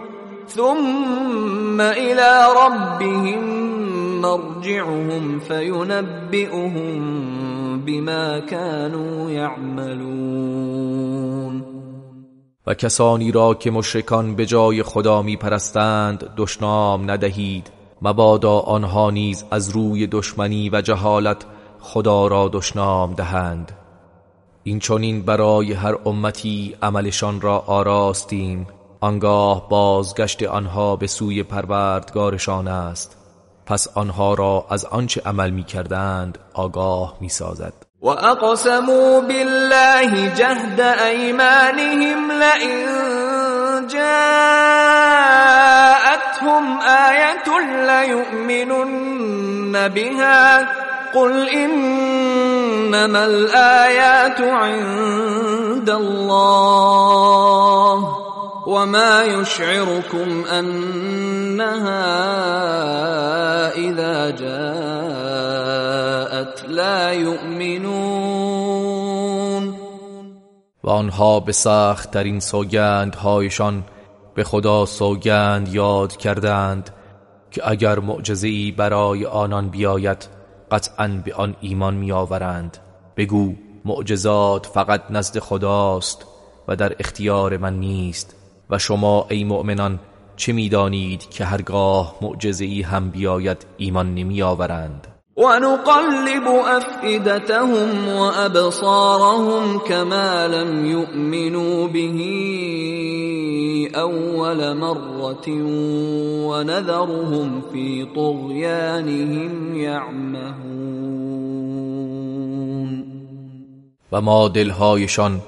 [SPEAKER 1] ثم الى ربهم مرجعهم فينبئهم بما كانوا يعملون
[SPEAKER 2] و کسانی را که مشرکان به جای خدا میپرستند دشنام ندهید مبادا آنها نیز از روی دشمنی و جهالت خدا را دشنام دهند این چونین برای هر امتی عملشان را آراستیم آنگاه بازگشت آنها به سوی پروردگارشان است پس آنها را از آنچه عمل میکردند آگاه می سازد
[SPEAKER 1] و اقسمو بالله جهد ایمانهم لئن جاءتهم آیت لیؤمنن بها قل انما الايات عند الله وما يشعركم انها اذا جاءت لا يؤمنون
[SPEAKER 2] و آنها به سخت ترین سوگندهایشان به خدا سوگند یاد کردند که اگر معجزه‌ای برای آنان بیاید قطعا به آن ایمان میآورند بگو معجزات فقط نزد خداست و در اختیار من نیست و شما ای مؤمنان چه میدانید که هرگاه معجزه ای هم بیاید ایمان نمیآورند؟ آورند
[SPEAKER 1] ونقلب افئدتهم وابصارهم كما لم يؤمنوا به اول مره ونذرهم في طغيانهم يعمهون
[SPEAKER 2] و ما دلهایشان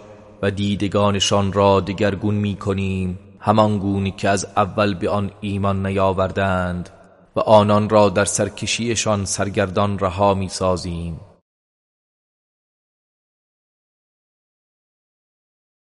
[SPEAKER 2] و دیدگانشان را دگرگون می کنیم همان که از اول به آن ایمان نیاوردند
[SPEAKER 3] و آنان را در سرکشیشان سرگردان رها میسازیم.